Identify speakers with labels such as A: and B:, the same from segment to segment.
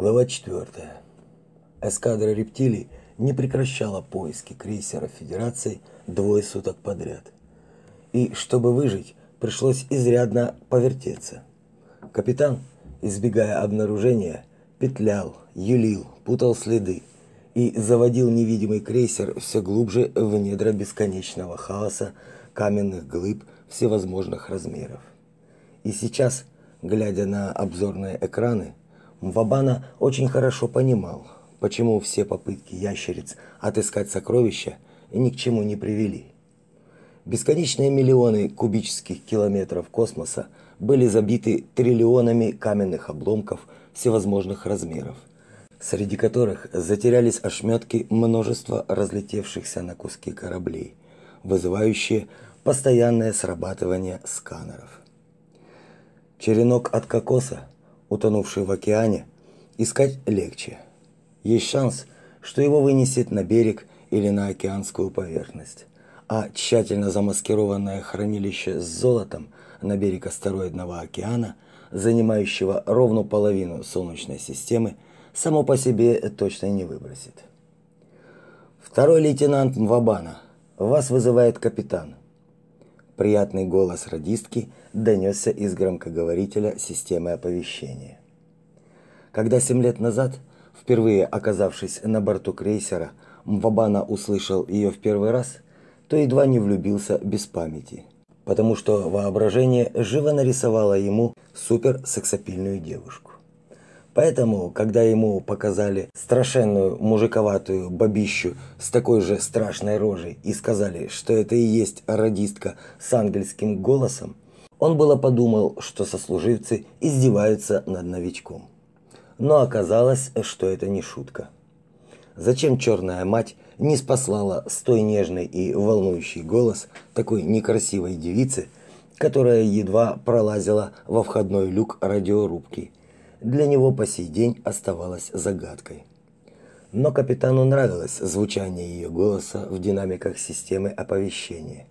A: Глава 4. Эскадра рептилий не прекращала поиски крейсера Федерации двое суток подряд. И чтобы выжить, пришлось изрядно повертеться. Капитан, избегая обнаружения, петлял, юлил, путал следы и заводил невидимый крейсер все глубже в недра бесконечного хаоса каменных глыб всевозможных размеров. И сейчас, глядя на обзорные экраны, Мвабана очень хорошо понимал, почему все попытки ящериц отыскать сокровища ни к чему не привели. Бесконечные миллионы кубических километров космоса были забиты триллионами каменных обломков всевозможных размеров, среди которых затерялись ошметки множества разлетевшихся на куски кораблей, вызывающие постоянное срабатывание сканеров. Черенок от кокоса утонувший в океане, искать легче. Есть шанс, что его вынесет на берег или на океанскую поверхность. А тщательно замаскированное хранилище с золотом на берег астероидного океана, занимающего ровно половину Солнечной системы, само по себе точно не выбросит. Второй лейтенант Мвабана, вас вызывает капитан. Приятный голос радистки донесся из громкоговорителя системы оповещения. Когда семь лет назад, впервые оказавшись на борту крейсера, Мвабана услышал ее в первый раз, то едва не влюбился без памяти, потому что воображение живо нарисовало ему суперсексапильную девушку. Поэтому, когда ему показали страшенную мужиковатую бабищу с такой же страшной рожей и сказали, что это и есть радистка с ангельским голосом, он было подумал, что сослуживцы издеваются над новичком. Но оказалось, что это не шутка. Зачем черная мать не спаслала столь нежный и волнующий голос такой некрасивой девицы, которая едва пролазила во входной люк радиорубки – для него по сей день оставалась загадкой. Но капитану нравилось звучание ее голоса в динамиках системы оповещения,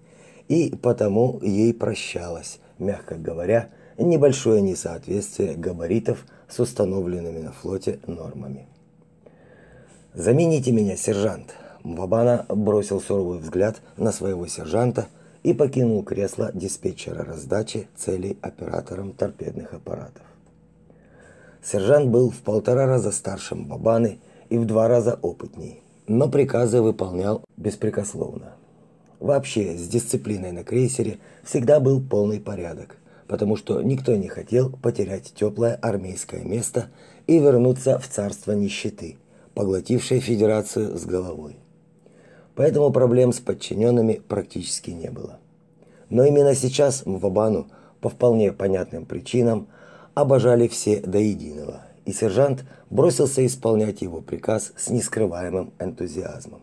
A: и потому ей прощалось, мягко говоря, небольшое несоответствие габаритов с установленными на флоте нормами. «Замените меня, сержант!» Мвабана бросил суровый взгляд на своего сержанта и покинул кресло диспетчера раздачи целей оператором торпедных аппаратов. Сержант был в полтора раза старше Бабаны и в два раза опытней, но приказы выполнял беспрекословно. Вообще, с дисциплиной на крейсере всегда был полный порядок, потому что никто не хотел потерять теплое армейское место и вернуться в царство нищеты, поглотившее Федерацию с головой. Поэтому проблем с подчиненными практически не было. Но именно сейчас Мвабану по вполне понятным причинам обожали все до единого, и сержант бросился исполнять его приказ с нескрываемым энтузиазмом.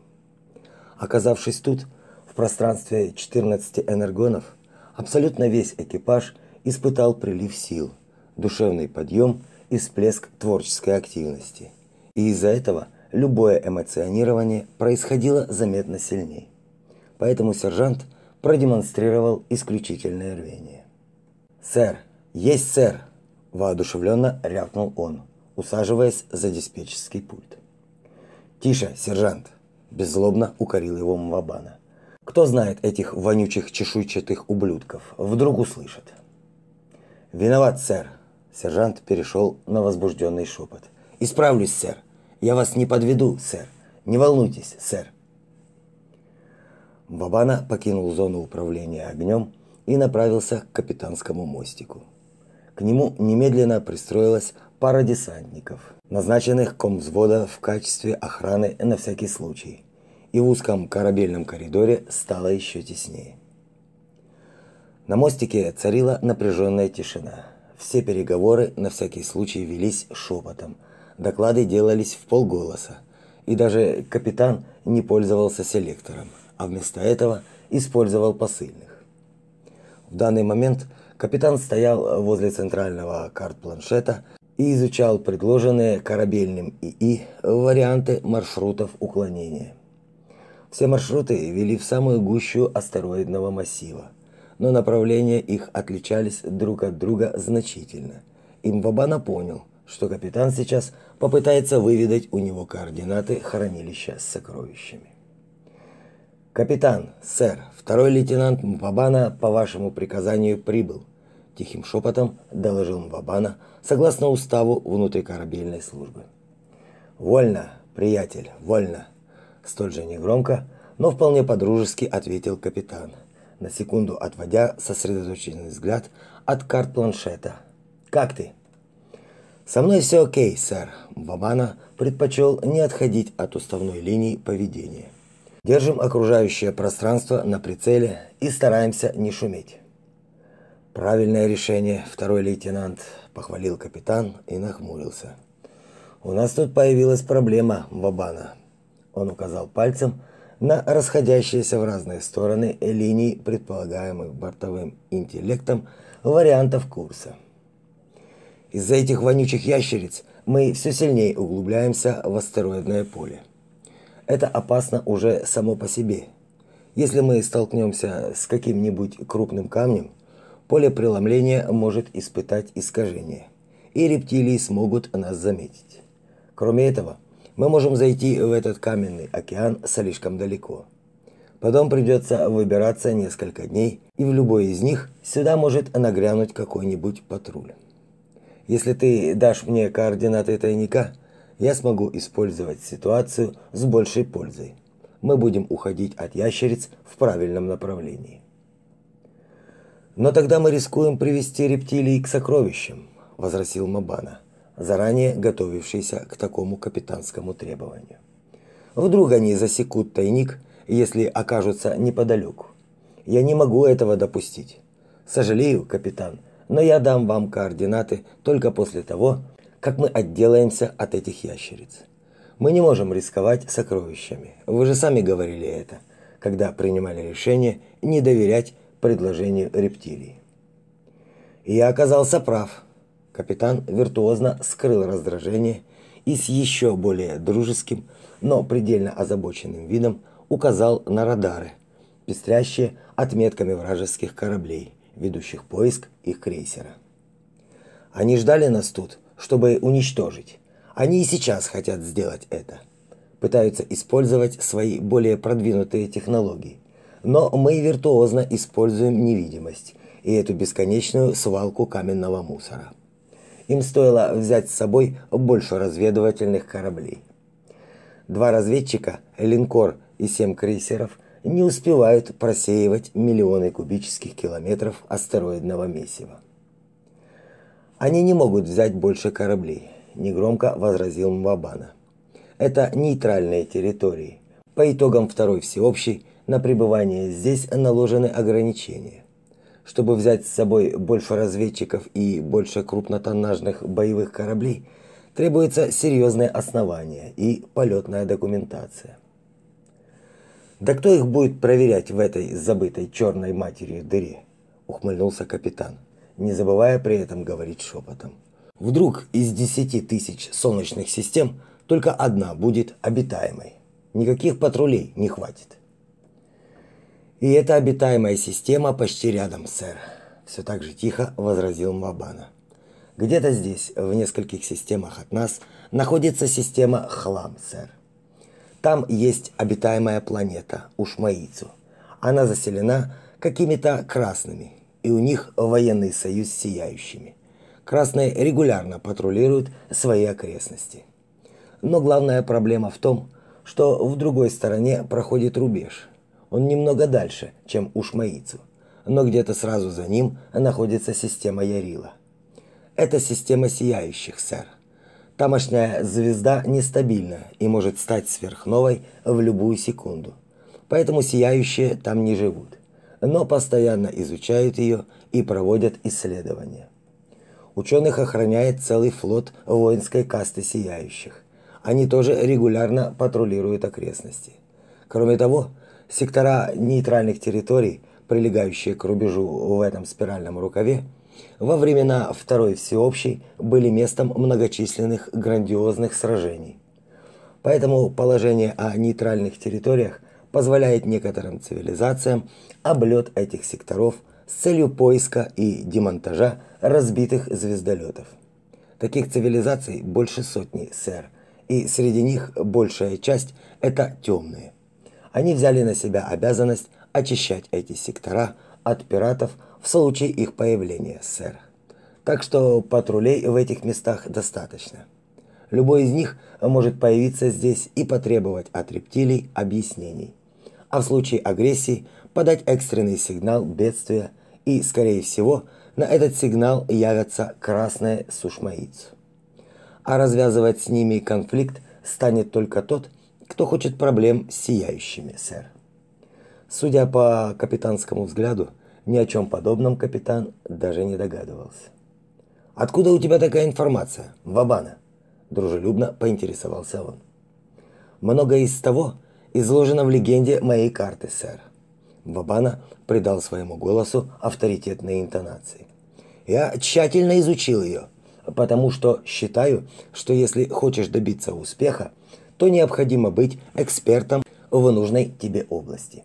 A: Оказавшись тут, в пространстве 14 энергонов, абсолютно весь экипаж испытал прилив сил, душевный подъем и всплеск творческой активности. И из-за этого любое эмоционирование происходило заметно сильнее. Поэтому сержант продемонстрировал исключительное рвение. «Сэр! Есть, сэр!» воодушевленно рявкнул он, усаживаясь за диспетчерский пульт. Тише, сержант, беззлобно укорил его Мвабана. Кто знает этих вонючих чешуйчатых ублюдков? Вдруг услышат. Виноват, сэр. Сержант перешел на возбужденный шепот. Исправлюсь, сэр. Я вас не подведу, сэр. Не волнуйтесь, сэр. Вабана покинул зону управления огнем и направился к капитанскому мостику. К нему немедленно пристроилась пара десантников, назначенных комвзвода в качестве охраны на всякий случай. И в узком корабельном коридоре стало еще теснее. На мостике царила напряженная тишина. Все переговоры на всякий случай велись шепотом. Доклады делались в полголоса. И даже капитан не пользовался селектором, а вместо этого использовал посыльных. В данный момент – Капитан стоял возле центрального карт-планшета и изучал предложенные корабельным ИИ варианты маршрутов уклонения. Все маршруты вели в самую гущу астероидного массива, но направления их отличались друг от друга значительно. И Мбабана понял, что капитан сейчас попытается выведать у него координаты хранилища с сокровищами. «Капитан, сэр, второй лейтенант Мбабана по вашему приказанию прибыл», тихим шепотом доложил Мбабана согласно уставу внутрикорабельной службы. «Вольно, приятель, вольно», столь же негромко, но вполне подружески ответил капитан, на секунду отводя сосредоточенный взгляд от карт планшета. «Как ты?» «Со мной все окей, сэр», Мбабана предпочел не отходить от уставной линии поведения. Держим окружающее пространство на прицеле и стараемся не шуметь. Правильное решение, второй лейтенант, похвалил капитан и нахмурился. У нас тут появилась проблема, Бабана. Он указал пальцем на расходящиеся в разные стороны линии предполагаемых бортовым интеллектом вариантов курса. Из-за этих вонючих ящериц мы все сильнее углубляемся в астероидное поле это опасно уже само по себе. Если мы столкнемся с каким-нибудь крупным камнем, поле преломления может испытать искажение, и рептилии смогут нас заметить. Кроме этого, мы можем зайти в этот каменный океан слишком далеко. Потом придется выбираться несколько дней, и в любой из них сюда может нагрянуть какой-нибудь патруль. Если ты дашь мне координаты тайника – я смогу использовать ситуацию с большей пользой. Мы будем уходить от ящериц в правильном направлении. Но тогда мы рискуем привести рептилии к сокровищам, возразил Мабана, заранее готовившийся к такому капитанскому требованию. Вдруг они засекут тайник, если окажутся неподалеку. Я не могу этого допустить. Сожалею, капитан, но я дам вам координаты только после того, как мы отделаемся от этих ящериц. Мы не можем рисковать сокровищами. Вы же сами говорили это, когда принимали решение не доверять предложению рептилий. Я оказался прав. Капитан виртуозно скрыл раздражение и с еще более дружеским, но предельно озабоченным видом указал на радары, пестрящие отметками вражеских кораблей, ведущих поиск их крейсера. Они ждали нас тут, чтобы уничтожить. Они и сейчас хотят сделать это. Пытаются использовать свои более продвинутые технологии. Но мы виртуозно используем невидимость и эту бесконечную свалку каменного мусора. Им стоило взять с собой больше разведывательных кораблей. Два разведчика, линкор и семь крейсеров не успевают просеивать миллионы кубических километров астероидного месива. Они не могут взять больше кораблей, негромко возразил Мвабана. Это нейтральные территории. По итогам второй всеобщей на пребывание здесь наложены ограничения. Чтобы взять с собой больше разведчиков и больше крупнотоннажных боевых кораблей, требуется серьезное основание и полетная документация. Да кто их будет проверять в этой забытой черной матерью дыре? ухмыльнулся капитан не забывая при этом говорить шепотом. Вдруг из десяти тысяч солнечных систем только одна будет обитаемой. Никаких патрулей не хватит. И эта обитаемая система почти рядом, сэр, все так же тихо возразил Мабана. Где-то здесь, в нескольких системах от нас, находится система Хлам, сэр. Там есть обитаемая планета Ушмаицу. Она заселена какими-то красными и у них военный союз с сияющими. Красные регулярно патрулируют свои окрестности. Но главная проблема в том, что в другой стороне проходит рубеж. Он немного дальше, чем у Шмаицу, но где-то сразу за ним находится система Ярила. Это система сияющих, сэр. Тамошняя звезда нестабильна и может стать сверхновой в любую секунду. Поэтому сияющие там не живут но постоянно изучают ее и проводят исследования. Ученых охраняет целый флот воинской касты сияющих. Они тоже регулярно патрулируют окрестности. Кроме того, сектора нейтральных территорий, прилегающие к рубежу в этом спиральном рукаве, во времена Второй всеобщей были местом многочисленных грандиозных сражений. Поэтому положение о нейтральных территориях позволяет некоторым цивилизациям облет этих секторов с целью поиска и демонтажа разбитых звездолетов. Таких цивилизаций больше сотни, сэр, и среди них большая часть это темные. Они взяли на себя обязанность очищать эти сектора от пиратов в случае их появления, сэр. Так что патрулей в этих местах достаточно. Любой из них может появиться здесь и потребовать от рептилий объяснений. А в случае агрессии подать экстренный сигнал бедствия и, скорее всего, на этот сигнал явятся красные сушмаицу. А развязывать с ними конфликт станет только тот, кто хочет проблем с сияющими, сэр. Судя по капитанскому взгляду, ни о чем подобном капитан даже не догадывался. Откуда у тебя такая информация, Вабана? дружелюбно поинтересовался он. Многое из того изложено в легенде моей карты, сэр. Вабана придал своему голосу авторитетные интонации. Я тщательно изучил ее, потому что считаю, что если хочешь добиться успеха, то необходимо быть экспертом в нужной тебе области.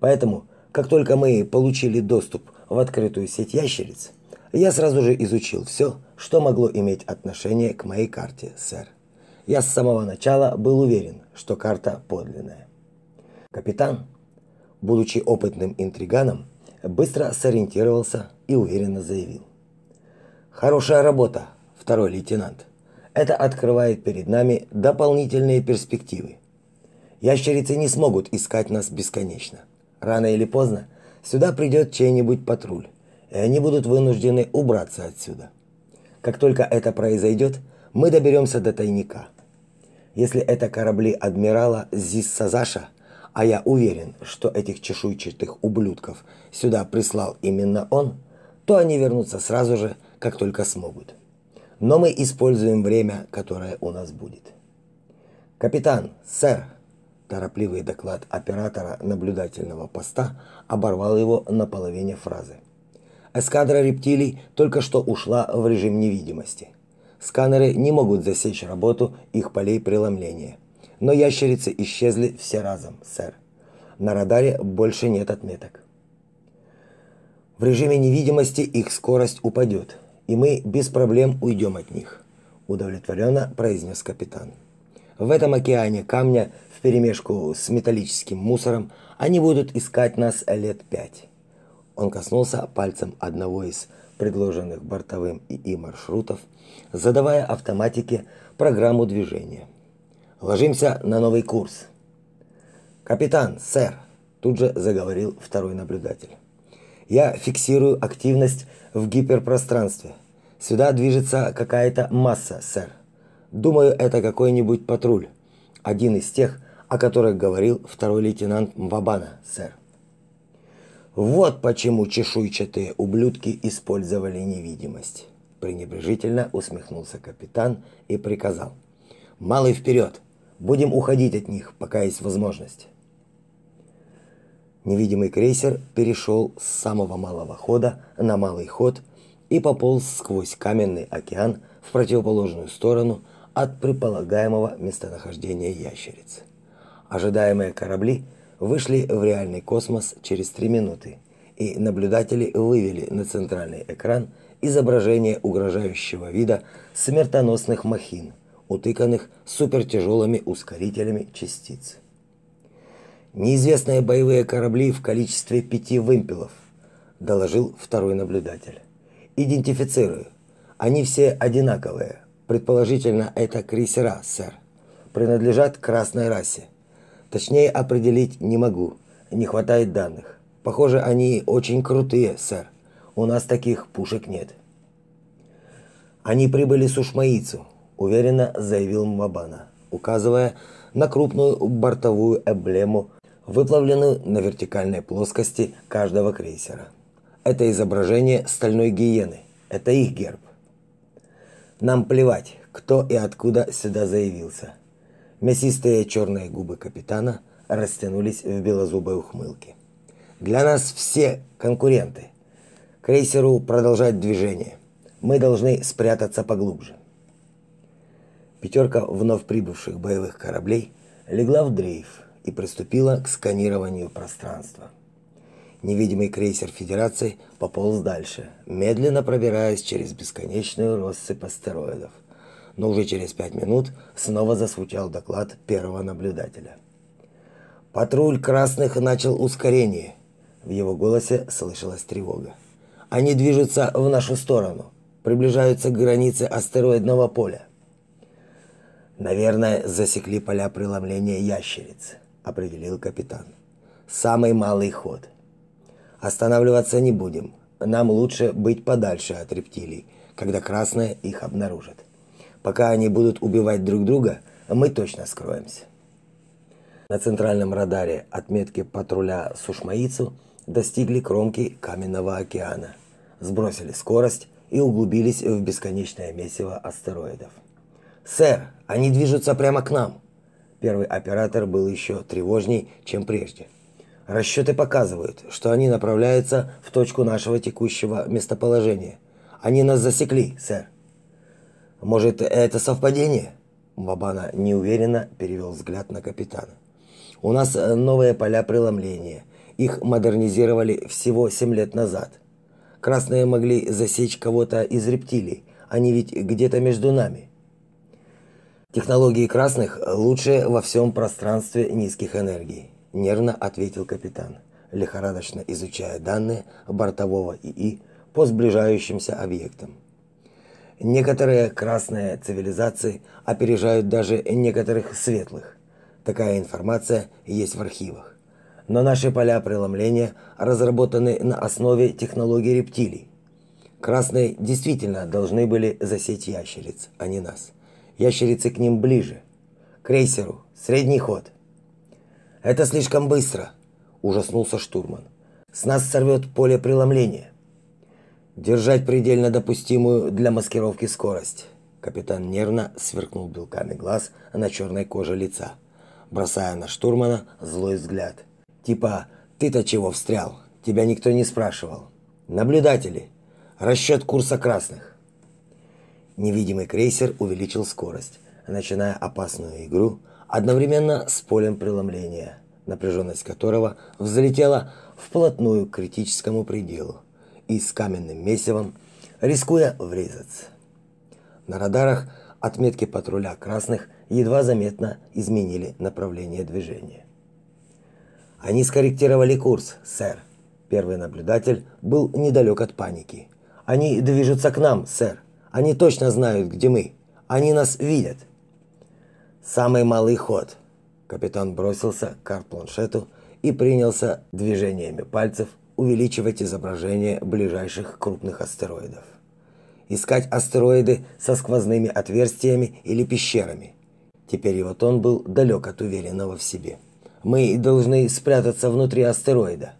A: Поэтому, как только мы получили доступ в открытую сеть ящериц, я сразу же изучил все, что могло иметь отношение к моей карте, сэр. Я с самого начала был уверен, что карта подлинная. Капитан, будучи опытным интриганом, быстро сориентировался и уверенно заявил: "Хорошая работа, второй лейтенант. Это открывает перед нами дополнительные перспективы. Ящерицы не смогут искать нас бесконечно. Рано или поздно сюда придет чей-нибудь патруль, и они будут вынуждены убраться отсюда. Как только это произойдет, мы доберемся до тайника. Если это корабли адмирала Зиссазаша, а я уверен, что этих чешуйчатых ублюдков сюда прислал именно он, то они вернутся сразу же, как только смогут. Но мы используем время, которое у нас будет. Капитан, сэр, торопливый доклад оператора наблюдательного поста оборвал его на половине фразы. Эскадра рептилий только что ушла в режим невидимости. Сканеры не могут засечь работу их полей преломления. Но ящерицы исчезли все разом, сэр. На радаре больше нет отметок. В режиме невидимости их скорость упадет, и мы без проблем уйдем от них, удовлетворенно произнес капитан. В этом океане камня вперемешку с металлическим мусором они будут искать нас лет пять. Он коснулся пальцем одного из предложенных бортовым ИИ маршрутов, задавая автоматике программу движения. Ложимся на новый курс. Капитан, сэр, тут же заговорил второй наблюдатель. Я фиксирую активность в гиперпространстве. Сюда движется какая-то масса, сэр. Думаю, это какой-нибудь патруль. Один из тех, о которых говорил второй лейтенант Мвабана, сэр. Вот почему чешуйчатые ублюдки использовали невидимость. Пренебрежительно усмехнулся капитан и приказал: "Малый вперед! Будем уходить от них, пока есть возможность". Невидимый крейсер перешел с самого малого хода на малый ход и пополз сквозь каменный океан в противоположную сторону от предполагаемого местонахождения ящериц. Ожидаемые корабли вышли в реальный космос через три минуты, и наблюдатели вывели на центральный экран изображение угрожающего вида смертоносных махин, утыканных супертяжелыми ускорителями частиц. Неизвестные боевые корабли в количестве пяти вымпелов, доложил второй наблюдатель. Идентифицирую. Они все одинаковые. Предположительно, это крейсера, сэр. Принадлежат красной расе. Точнее определить не могу. Не хватает данных. Похоже, они очень крутые, сэр. У нас таких пушек нет. Они прибыли с Ушмаицу, уверенно заявил Мабана, указывая на крупную бортовую эмблему, выплавленную на вертикальной плоскости каждого крейсера. Это изображение стальной гиены. Это их герб. Нам плевать, кто и откуда сюда заявился. Мясистые черные губы капитана растянулись в белозубой ухмылке. Для нас все конкуренты. Крейсеру продолжать движение. Мы должны спрятаться поглубже. Пятерка вновь прибывших боевых кораблей легла в дрейф и приступила к сканированию пространства. Невидимый крейсер Федерации пополз дальше, медленно пробираясь через бесконечную россыпь астероидов. Но уже через пять минут снова засвучал доклад первого наблюдателя. Патруль красных начал ускорение. В его голосе слышалась тревога. Они движутся в нашу сторону, приближаются к границе астероидного поля. Наверное, засекли поля преломления ящериц, определил капитан. Самый малый ход. Останавливаться не будем. Нам лучше быть подальше от рептилий, когда красные их обнаружат. Пока они будут убивать друг друга, мы точно скроемся. На центральном радаре отметки патруля Сушмаицу достигли кромки Каменного океана, сбросили скорость и углубились в бесконечное месиво астероидов. «Сэр, они движутся прямо к нам!» Первый оператор был еще тревожней, чем прежде. Расчеты показывают, что они направляются в точку нашего текущего местоположения. Они нас засекли, сэр. Может, это совпадение? Бабана неуверенно перевел взгляд на капитана. У нас новые поля преломления. Их модернизировали всего 7 лет назад. Красные могли засечь кого-то из рептилий. Они ведь где-то между нами. Технологии красных лучшие во всем пространстве низких энергий нервно ответил капитан, лихорадочно изучая данные бортового ИИ по сближающимся объектам. Некоторые красные цивилизации опережают даже некоторых светлых. Такая информация есть в архивах. Но наши поля преломления разработаны на основе технологий рептилий. Красные действительно должны были засечь ящериц, а не нас. Ящерицы к ним ближе. Крейсеру, средний ход. Это слишком быстро, ужаснулся штурман. С нас сорвет поле преломления. Держать предельно допустимую для маскировки скорость. Капитан нервно сверкнул белками глаз на черной коже лица, бросая на штурмана злой взгляд. Типа: "Ты-то чего встрял? Тебя никто не спрашивал. Наблюдатели, расчет курса красных". Невидимый крейсер увеличил скорость, начиная опасную игру одновременно с полем преломления, напряженность которого взлетела вплотную к критическому пределу и с каменным месивом, рискуя врезаться. На радарах отметки патруля красных едва заметно изменили направление движения. Они скорректировали курс, сэр. Первый наблюдатель был недалек от паники. Они движутся к нам, сэр. Они точно знают, где мы. Они нас видят. Самый малый ход. Капитан бросился к карт-планшету и принялся движениями пальцев увеличивать изображение ближайших крупных астероидов. Искать астероиды со сквозными отверстиями или пещерами. Теперь его тон был далек от уверенного в себе. Мы должны спрятаться внутри астероида.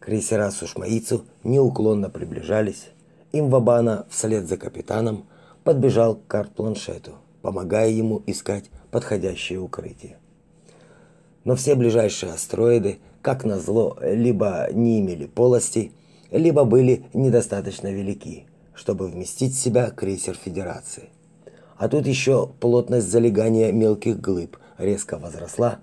A: Крейсера Сушмаицу неуклонно приближались. Имвабана вслед за капитаном подбежал к карт-планшету помогая ему искать подходящее укрытие. Но все ближайшие астероиды, как назло, либо не имели полостей, либо были недостаточно велики, чтобы вместить в себя крейсер Федерации. А тут еще плотность залегания мелких глыб резко возросла,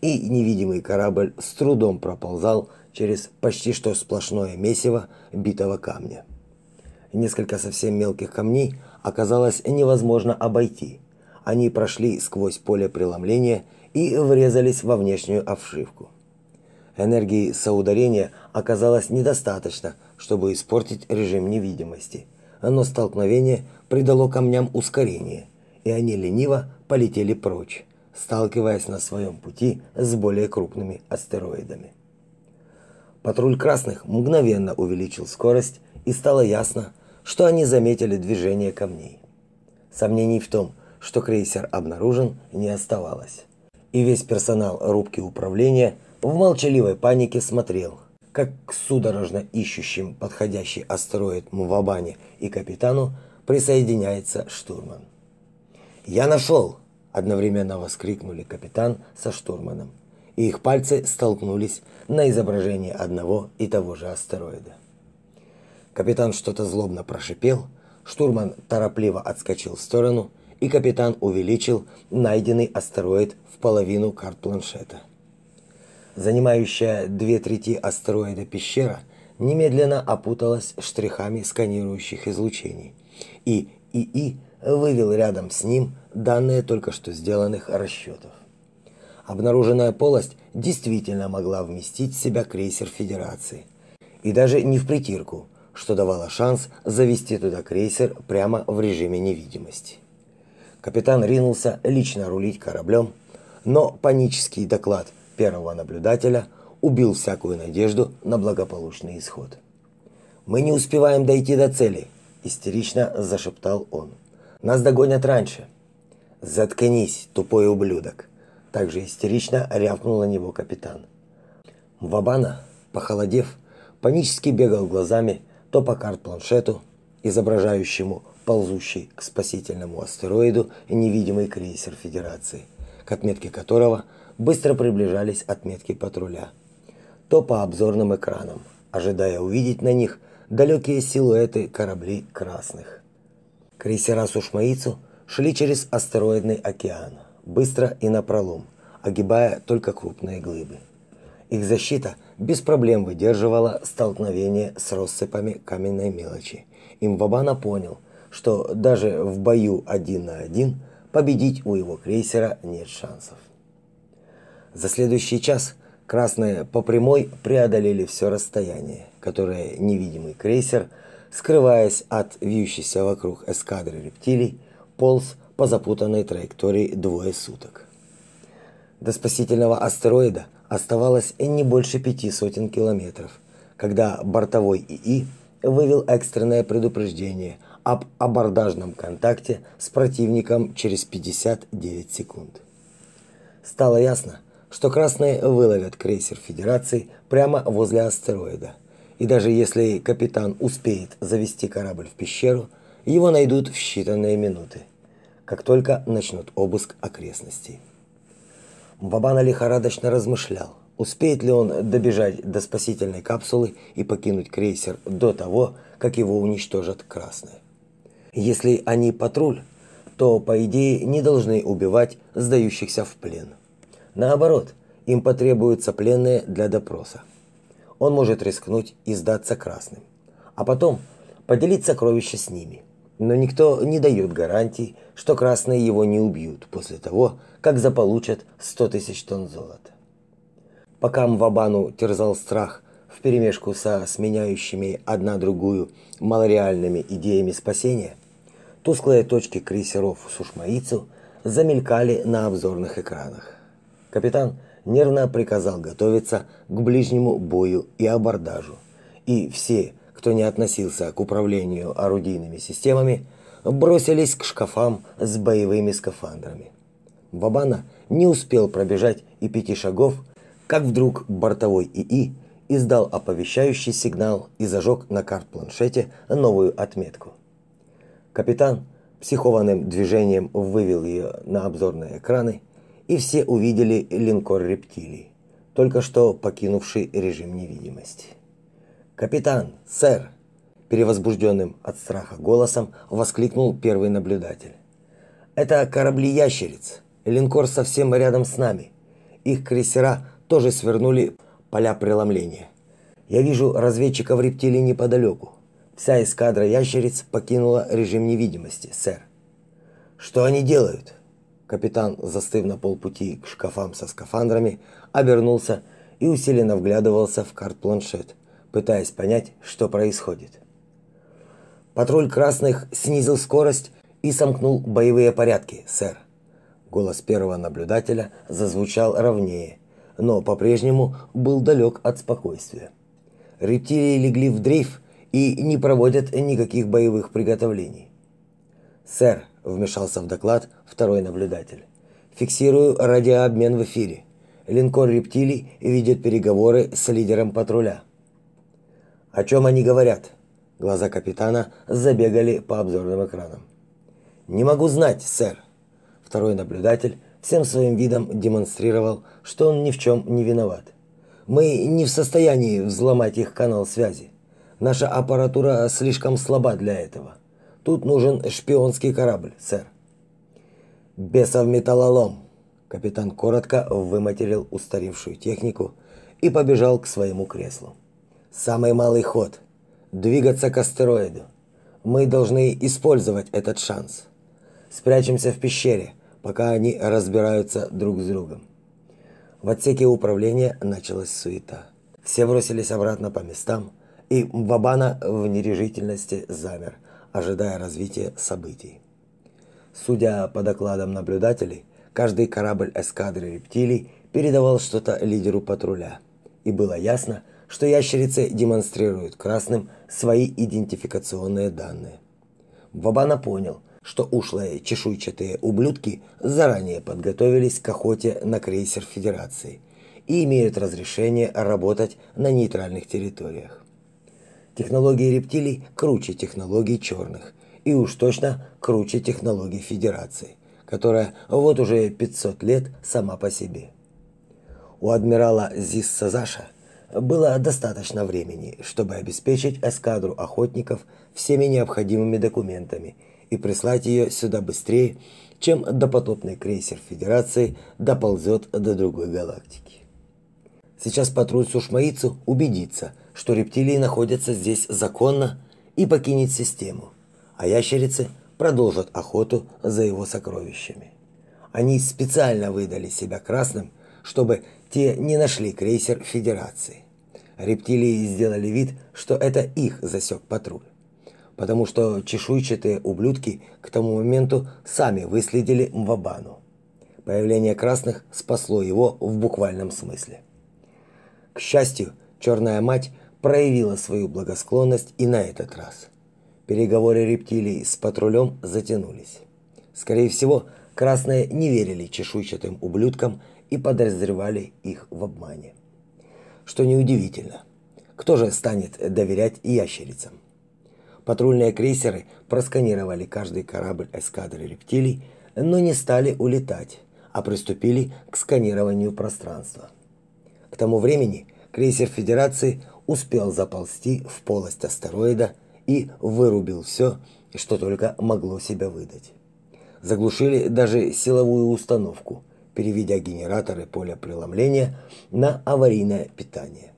A: и невидимый корабль с трудом проползал через почти что сплошное месиво битого камня. Несколько совсем мелких камней оказалось невозможно обойти, они прошли сквозь поле преломления и врезались во внешнюю обшивку. Энергии соударения оказалось недостаточно, чтобы испортить режим невидимости, но столкновение придало камням ускорение, и они лениво полетели прочь, сталкиваясь на своем пути с более крупными астероидами. Патруль красных мгновенно увеличил скорость, и стало ясно, что они заметили движение камней. Сомнений в том, что крейсер обнаружен, не оставалось. И весь персонал рубки управления в молчаливой панике смотрел, как к судорожно ищущим подходящий астероид Мвабане и капитану присоединяется штурман. «Я нашел!» – одновременно воскликнули капитан со штурманом, и их пальцы столкнулись на изображении одного и того же астероида. Капитан что-то злобно прошипел, штурман торопливо отскочил в сторону – и капитан увеличил найденный астероид в половину карт планшета. Занимающая две трети астероида пещера немедленно опуталась штрихами сканирующих излучений, и ИИ вывел рядом с ним данные только что сделанных расчетов. Обнаруженная полость действительно могла вместить в себя крейсер Федерации, и даже не в притирку, что давало шанс завести туда крейсер прямо в режиме невидимости. Капитан ринулся лично рулить кораблем, но панический доклад – первого наблюдателя убил всякую надежду на благополучный исход. Мы не успеваем дойти до цели, истерично зашептал он. Нас догонят раньше. Заткнись, тупой ублюдок, также истерично рявкнул на него капитан. Вабана, похолодев, панически бегал глазами то по карт-планшету, изображающему ползущий к спасительному астероиду невидимый крейсер Федерации, к отметке которого быстро приближались отметки патруля. То по обзорным экранам, ожидая увидеть на них далекие силуэты кораблей красных. Крейсера Сушмаицу шли через астероидный океан, быстро и напролом, огибая только крупные глыбы. Их защита без проблем выдерживала столкновение с россыпами каменной мелочи. Имвабана понял, что даже в бою один на один победить у его крейсера нет шансов. За следующий час красные по прямой преодолели все расстояние, которое невидимый крейсер, скрываясь от вьющейся вокруг эскадры рептилий, полз по запутанной траектории двое суток. До спасительного астероида оставалось не больше пяти сотен километров, когда бортовой ИИ вывел экстренное предупреждение об абордажном контакте с противником через 59 секунд. Стало ясно, что красные выловят крейсер Федерации прямо возле астероида. И даже если капитан успеет завести корабль в пещеру, его найдут в считанные минуты, как только начнут обыск окрестностей. Бабана лихорадочно размышлял, успеет ли он добежать до спасительной капсулы и покинуть крейсер до того, как его уничтожат красные. Если они патруль, то, по идее, не должны убивать сдающихся в плен. Наоборот, им потребуются пленные для допроса. Он может рискнуть и сдаться красным, а потом поделить сокровища с ними. Но никто не дает гарантий, что красные его не убьют после того, как заполучат 100 тысяч тонн золота. Пока Мвабану терзал страх вперемешку со сменяющими одна другую малореальными идеями спасения, тусклые точки крейсеров Сушмаицу замелькали на обзорных экранах. Капитан нервно приказал готовиться к ближнему бою и абордажу. И все, кто не относился к управлению орудийными системами, бросились к шкафам с боевыми скафандрами. Бабана не успел пробежать и пяти шагов, как вдруг бортовой ИИ издал оповещающий сигнал и зажег на карт-планшете новую отметку. Капитан психованным движением вывел ее на обзорные экраны и все увидели линкор рептилий, только что покинувший режим невидимости. «Капитан, сэр!» Перевозбужденным от страха голосом воскликнул первый наблюдатель. «Это корабли ящериц. Линкор совсем рядом с нами. Их крейсера тоже свернули поля преломления. Я вижу разведчиков рептилий неподалеку. Вся эскадра ящериц покинула режим невидимости, сэр. Что они делают? Капитан, застыв на полпути к шкафам со скафандрами, обернулся и усиленно вглядывался в карт-планшет, пытаясь понять, что происходит. Патруль красных снизил скорость и сомкнул боевые порядки, сэр. Голос первого наблюдателя зазвучал ровнее, но по-прежнему был далек от спокойствия. Рептилии легли в дрейф и не проводят никаких боевых приготовлений. Сэр, вмешался в доклад второй наблюдатель. Фиксирую радиообмен в эфире. Линкор рептилий ведет переговоры с лидером патруля. О чем они говорят? Глаза капитана забегали по обзорным экранам. Не могу знать, сэр. Второй наблюдатель всем своим видом демонстрировал, что он ни в чем не виноват. Мы не в состоянии взломать их канал связи. Наша аппаратура слишком слаба для этого. Тут нужен шпионский корабль, сэр. Бесов металлолом. Капитан коротко выматерил устаревшую технику и побежал к своему креслу. Самый малый ход двигаться к астероиду. Мы должны использовать этот шанс. Спрячемся в пещере, пока они разбираются друг с другом. В отсеке управления началась суета. Все бросились обратно по местам, и Вабана в нерешительности замер, ожидая развития событий. Судя по докладам наблюдателей, каждый корабль эскадры рептилий передавал что-то лидеру патруля, и было ясно, что ящерицы демонстрируют красным свои идентификационные данные. Вабана понял, что ушлые чешуйчатые ублюдки заранее подготовились к охоте на крейсер Федерации и имеют разрешение работать на нейтральных территориях. Технологии рептилий круче технологий черных, и уж точно круче технологий Федерации, которая вот уже 500 лет сама по себе. У адмирала Зисса Заша было достаточно времени, чтобы обеспечить эскадру охотников всеми необходимыми документами и прислать ее сюда быстрее, чем допотопный крейсер Федерации доползет до другой галактики. Сейчас патруль Сушмаицу убедится, что рептилии находятся здесь законно и покинет систему, а ящерицы продолжат охоту за его сокровищами. Они специально выдали себя красным, чтобы те не нашли крейсер Федерации. Рептилии сделали вид, что это их засек патруль. Потому что чешуйчатые ублюдки к тому моменту сами выследили Мвабану. Появление красных спасло его в буквальном смысле. К счастью, черная мать проявила свою благосклонность и на этот раз. Переговоры рептилий с патрулем затянулись. Скорее всего, красные не верили чешуйчатым ублюдкам и подозревали их в обмане что неудивительно. Кто же станет доверять ящерицам? Патрульные крейсеры просканировали каждый корабль эскадры рептилий, но не стали улетать, а приступили к сканированию пространства. К тому времени крейсер Федерации успел заползти в полость астероида и вырубил все, что только могло себя выдать. Заглушили даже силовую установку – переведя генераторы поля преломления на аварийное питание.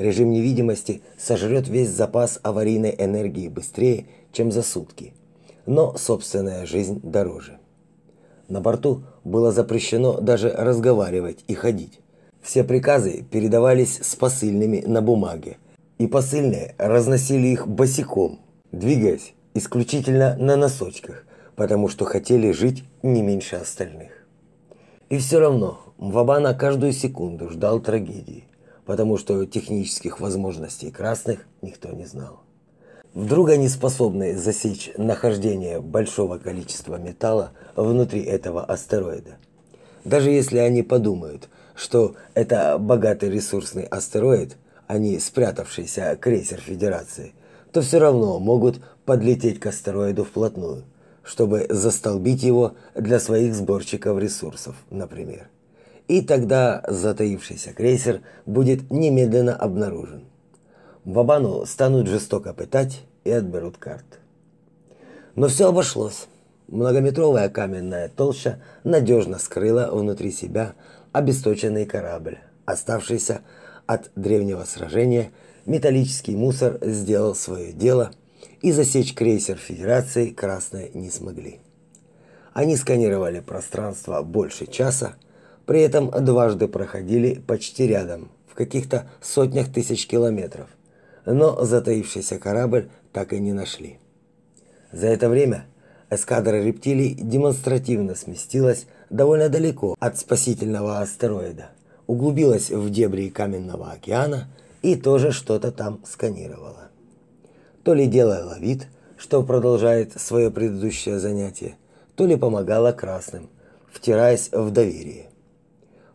A: Режим невидимости сожрет весь запас аварийной энергии быстрее, чем за сутки, но собственная жизнь дороже. На борту было запрещено даже разговаривать и ходить. Все приказы передавались с посыльными на бумаге, и посыльные разносили их босиком, двигаясь исключительно на носочках, потому что хотели жить не меньше остальных. И все равно Мвабана каждую секунду ждал трагедии, потому что технических возможностей красных никто не знал. Вдруг они способны засечь нахождение большого количества металла внутри этого астероида. Даже если они подумают, что это богатый ресурсный астероид, а не спрятавшийся крейсер Федерации, то все равно могут подлететь к астероиду вплотную – чтобы застолбить его для своих сборщиков ресурсов, например. И тогда затаившийся крейсер будет немедленно обнаружен. Бабану станут жестоко пытать и отберут карты. Но все обошлось. Многометровая каменная толща надежно скрыла внутри себя обесточенный корабль. Оставшийся от древнего сражения металлический мусор сделал свое дело – и засечь крейсер Федерации красные не смогли. Они сканировали пространство больше часа, при этом дважды проходили почти рядом, в каких-то сотнях тысяч километров, но затаившийся корабль так и не нашли. За это время эскадра рептилий демонстративно сместилась довольно далеко от спасительного астероида, углубилась в дебри каменного океана и тоже что-то там сканировала то ли делала вид, что продолжает свое предыдущее занятие, то ли помогала красным, втираясь в доверие.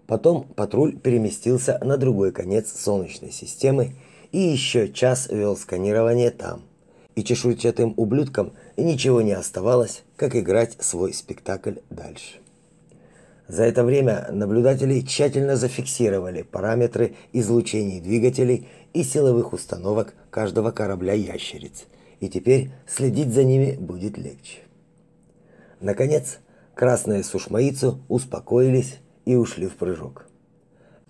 A: Потом патруль переместился на другой конец Солнечной системы и еще час вел сканирование там. И чешуйчатым ублюдкам ничего не оставалось, как играть свой спектакль дальше. За это время наблюдатели тщательно зафиксировали параметры излучений двигателей и силовых установок каждого корабля ящериц, и теперь следить за ними будет легче. Наконец, красные сушмаицу успокоились и ушли в прыжок.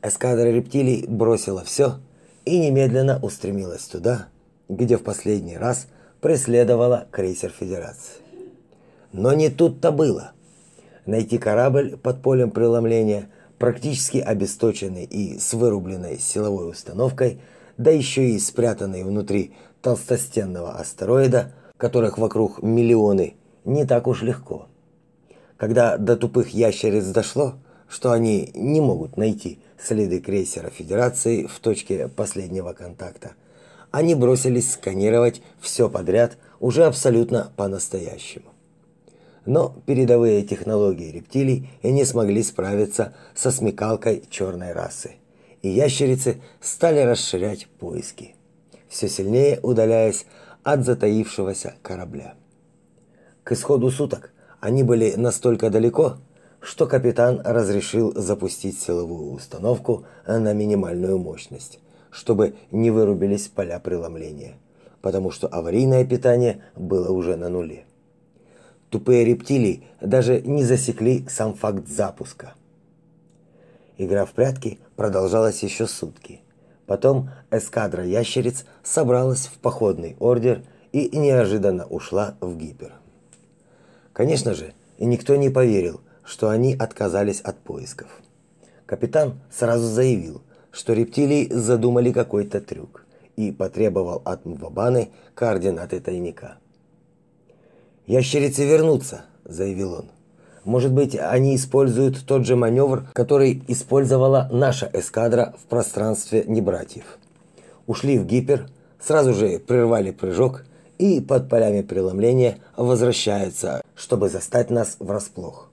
A: Эскадра рептилий бросила все и немедленно устремилась туда, где в последний раз преследовала крейсер Федерации. Но не тут-то было. Найти корабль под полем преломления, практически обесточенный и с вырубленной силовой установкой, да еще и спрятанный внутри толстостенного астероида, которых вокруг миллионы, не так уж легко. Когда до тупых ящериц дошло, что они не могут найти следы крейсера Федерации в точке последнего контакта, они бросились сканировать все подряд уже абсолютно по-настоящему. Но передовые технологии рептилий не смогли справиться со смекалкой черной расы, и ящерицы стали расширять поиски, все сильнее удаляясь от затаившегося корабля. К исходу суток они были настолько далеко, что капитан разрешил запустить силовую установку на минимальную мощность, чтобы не вырубились поля преломления, потому что аварийное питание было уже на нуле. Тупые рептилии даже не засекли сам факт запуска. Игра в прятки продолжалась еще сутки. Потом эскадра ящериц собралась в походный ордер и неожиданно ушла в гипер. Конечно же, никто не поверил, что они отказались от поисков. Капитан сразу заявил, что рептилии задумали какой-то трюк и потребовал от Мвабаны координаты тайника. «Ящерицы вернутся», – заявил он. «Может быть, они используют тот же маневр, который использовала наша эскадра в пространстве небратьев. Ушли в гипер, сразу же прервали прыжок – и под полями преломления возвращаются, чтобы застать нас врасплох.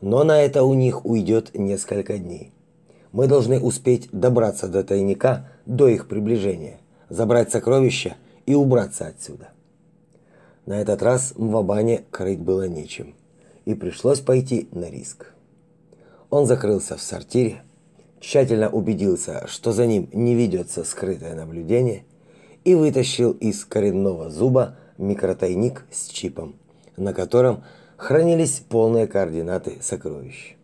A: Но на это у них уйдет несколько дней. Мы должны успеть добраться до тайника до их приближения, забрать сокровища и убраться отсюда. На этот раз Мвабане крыть было нечем, и пришлось пойти на риск. Он закрылся в сортире, тщательно убедился, что за ним не ведется скрытое наблюдение – и вытащил из коренного зуба микротайник с чипом, на котором хранились полные координаты сокровищ.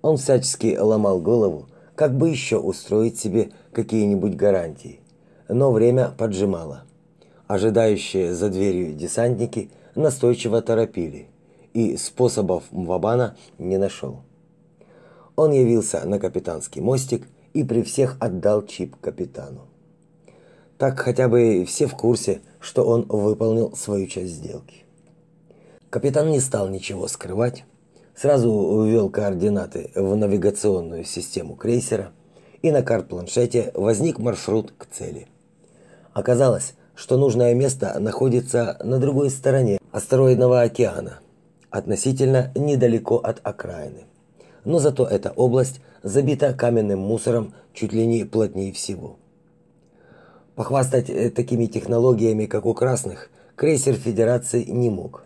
A: Он всячески ломал голову, как бы еще устроить себе какие-нибудь гарантии, но время поджимало. Ожидающие за дверью десантники настойчиво торопили, и способов Мвабана не нашел. Он явился на капитанский мостик и при всех отдал чип капитану. Так хотя бы все в курсе, что он выполнил свою часть сделки. Капитан не стал ничего скрывать, сразу ввел координаты в навигационную систему крейсера, и на карт-планшете возник маршрут к цели. Оказалось, что нужное место находится на другой стороне астероидного океана, относительно недалеко от окраины. Но зато эта область забита каменным мусором чуть ли не плотнее всего. Похвастать э, такими технологиями, как у красных, крейсер Федерации не мог.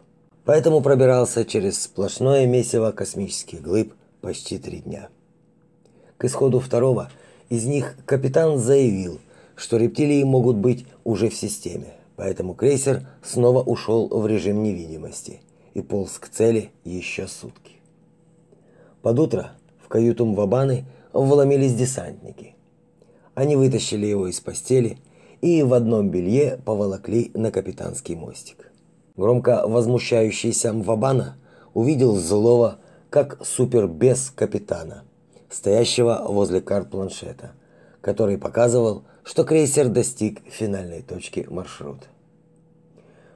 A: Поэтому пробирался через сплошное месиво космических глыб почти три дня. К исходу второго из них капитан заявил, что рептилии могут быть уже в системе, поэтому крейсер снова ушел в режим невидимости и полз к цели еще сутки. Под утро в каюту Мвабаны вломились десантники. Они вытащили его из постели и в одном белье поволокли на капитанский мостик. Громко возмущающийся Мвабана увидел злого, как супербес капитана, стоящего возле карт-планшета, который показывал, что крейсер достиг финальной точки маршрута.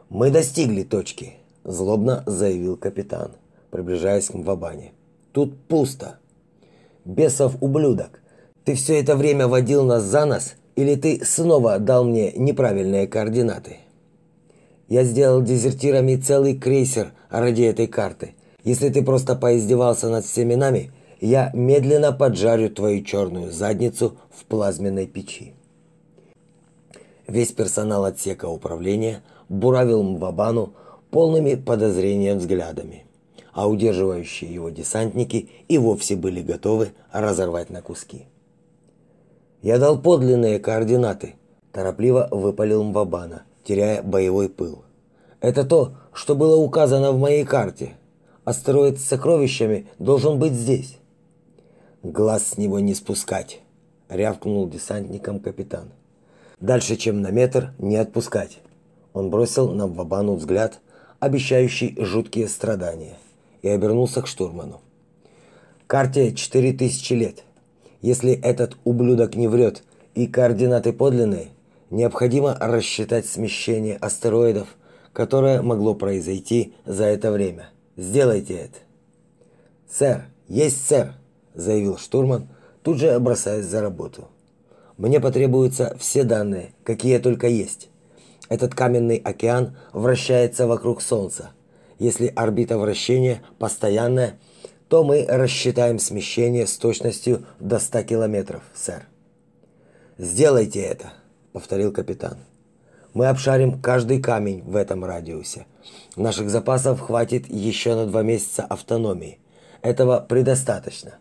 A: «Мы достигли точки», – злобно заявил капитан, приближаясь к Мвабане. «Тут пусто. Бесов ублюдок, ты все это время водил нас за нос или ты снова дал мне неправильные координаты? Я сделал дезертирами целый крейсер ради этой карты. Если ты просто поиздевался над всеми нами, я медленно поджарю твою черную задницу в плазменной печи. Весь персонал отсека управления буравил Мвабану полными подозрением взглядами, а удерживающие его десантники и вовсе были готовы разорвать на куски. Я дал подлинные координаты, торопливо выпалил Мвабана, теряя боевой пыл. Это то, что было указано в моей карте. Астероид с сокровищами должен быть здесь. Глаз с него не спускать, рявкнул десантником капитан. Дальше, чем на метр, не отпускать. Он бросил на Вабану взгляд, обещающий жуткие страдания, и обернулся к штурману. Карте 4000 лет. Если этот ублюдок не врет и координаты подлинные, необходимо рассчитать смещение астероидов, которое могло произойти за это время. Сделайте это. Сэр, есть сэр, заявил штурман, тут же бросаясь за работу. Мне потребуются все данные, какие только есть. Этот каменный океан вращается вокруг Солнца. Если орбита вращения постоянная, то мы рассчитаем смещение с точностью до 100 километров, сэр. Сделайте это, повторил капитан. Мы обшарим каждый камень в этом радиусе. Наших запасов хватит еще на два месяца автономии. Этого предостаточно.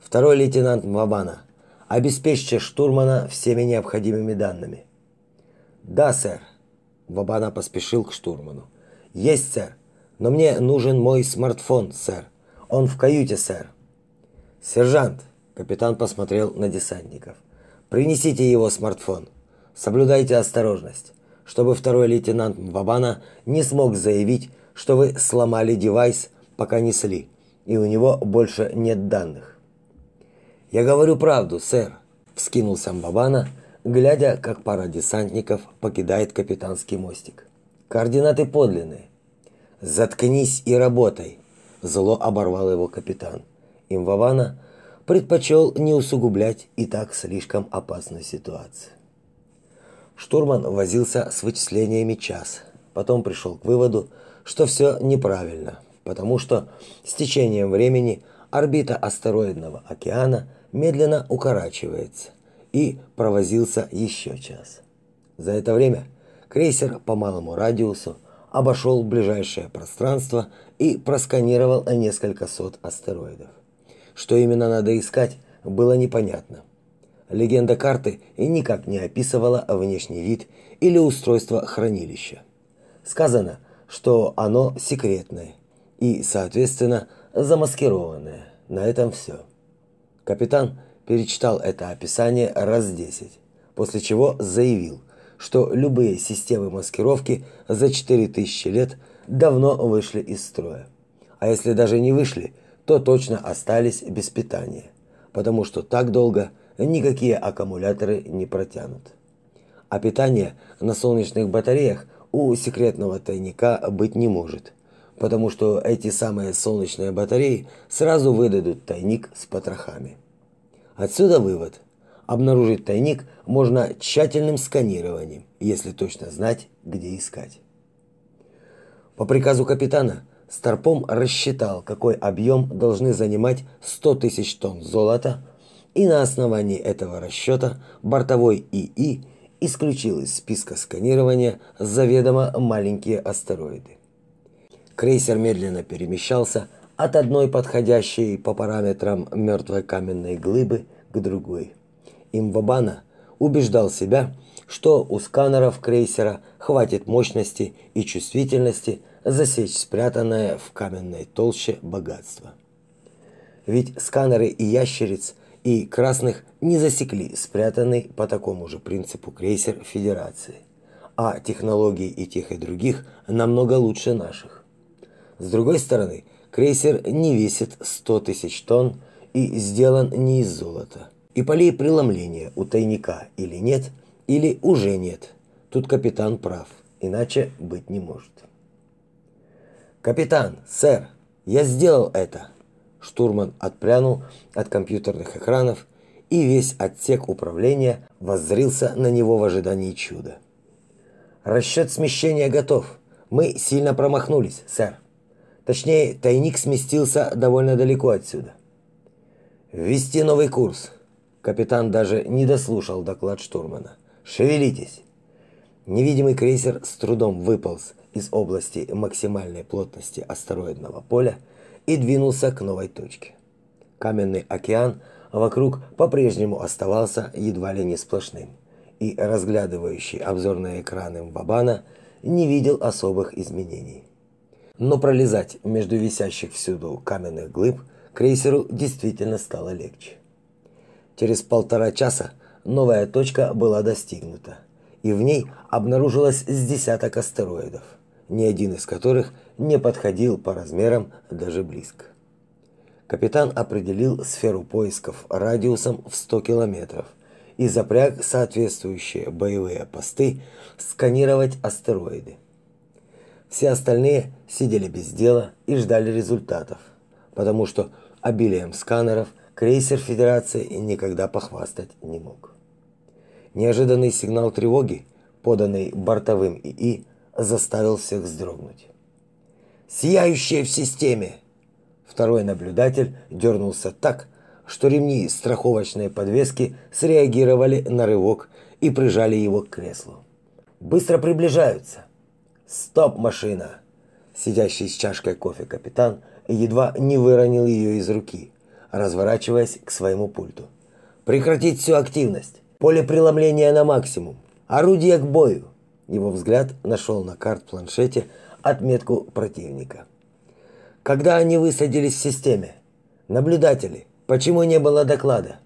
A: Второй лейтенант Мвабана, обеспечьте штурмана всеми необходимыми данными. Да, сэр. Вабана поспешил к штурману. Есть, сэр. Но мне нужен мой смартфон, сэр. Он в каюте, сэр. Сержант, капитан посмотрел на десантников. Принесите его смартфон. Соблюдайте осторожность, чтобы второй лейтенант Вабана не смог заявить, что вы сломали девайс, пока несли, и у него больше нет данных. Я говорю правду, сэр, вскинулся Мбабана, глядя, как пара десантников покидает капитанский мостик. Координаты подлинные. Заткнись и работай, зло оборвал его капитан. Имбабана предпочел не усугублять и так слишком опасную ситуацию. Штурман возился с вычислениями час, потом пришел к выводу, что все неправильно, потому что с течением времени орбита астероидного океана медленно укорачивается, и провозился еще час. За это время крейсер по малому радиусу обошел ближайшее пространство и просканировал несколько сот астероидов. Что именно надо искать, было непонятно. Легенда карты и никак не описывала внешний вид или устройство хранилища. Сказано, что оно секретное и, соответственно, замаскированное. На этом все. Капитан перечитал это описание раз десять, после чего заявил, что любые системы маскировки за 4000 лет давно вышли из строя. А если даже не вышли, то точно остались без питания, потому что так долго никакие аккумуляторы не протянут. А питание на солнечных батареях у секретного тайника быть не может, потому что эти самые солнечные батареи сразу выдадут тайник с потрохами. Отсюда вывод. Обнаружить тайник можно тщательным сканированием, если точно знать, где искать. По приказу капитана Старпом рассчитал, какой объем должны занимать 100 тысяч тонн золота, и на основании этого расчета бортовой ИИ исключил из списка сканирования заведомо маленькие астероиды. Крейсер медленно перемещался от одной подходящей по параметрам мертвой каменной глыбы к другой. Имбабана убеждал себя, что у сканеров крейсера хватит мощности и чувствительности засечь спрятанное в каменной толще богатство. Ведь сканеры и ящериц, и красных не засекли спрятанный по такому же принципу крейсер Федерации, а технологии и тех и других намного лучше наших. С другой стороны, крейсер не весит 100 тысяч тонн и сделан не из золота. И полей преломления у тайника или нет, или уже нет. Тут капитан прав, иначе быть не может. Капитан, сэр, я сделал это. Штурман отпрянул от компьютерных экранов, и весь отсек управления воззрился на него в ожидании чуда. Расчет смещения готов. Мы сильно промахнулись, сэр. Точнее, тайник сместился довольно далеко отсюда. Ввести новый курс. Капитан даже не дослушал доклад штурмана. Шевелитесь. Невидимый крейсер с трудом выполз из области максимальной плотности астероидного поля и двинулся к новой точке. Каменный океан вокруг по-прежнему оставался едва ли не сплошным, и разглядывающий обзорные экраны Бабана не видел особых изменений но пролезать между висящих всюду каменных глыб крейсеру действительно стало легче. Через полтора часа новая точка была достигнута, и в ней обнаружилось с десяток астероидов, ни один из которых не подходил по размерам даже близко. Капитан определил сферу поисков радиусом в 100 километров и запряг соответствующие боевые посты сканировать астероиды. Все остальные сидели без дела и ждали результатов, потому что обилием сканеров крейсер Федерации никогда похвастать не мог. Неожиданный сигнал тревоги, поданный бортовым ИИ, заставил всех вздрогнуть. «Сияющее в системе!» Второй наблюдатель дернулся так, что ремни страховочной подвески среагировали на рывок и прижали его к креслу. «Быстро приближаются!» «Стоп, машина!» Сидящий с чашкой кофе капитан едва не выронил ее из руки, разворачиваясь к своему пульту. «Прекратить всю активность! Поле преломления на максимум! Орудие к бою!» Его взгляд нашел на карт-планшете отметку противника. «Когда они высадились в системе? Наблюдатели, почему не было доклада?»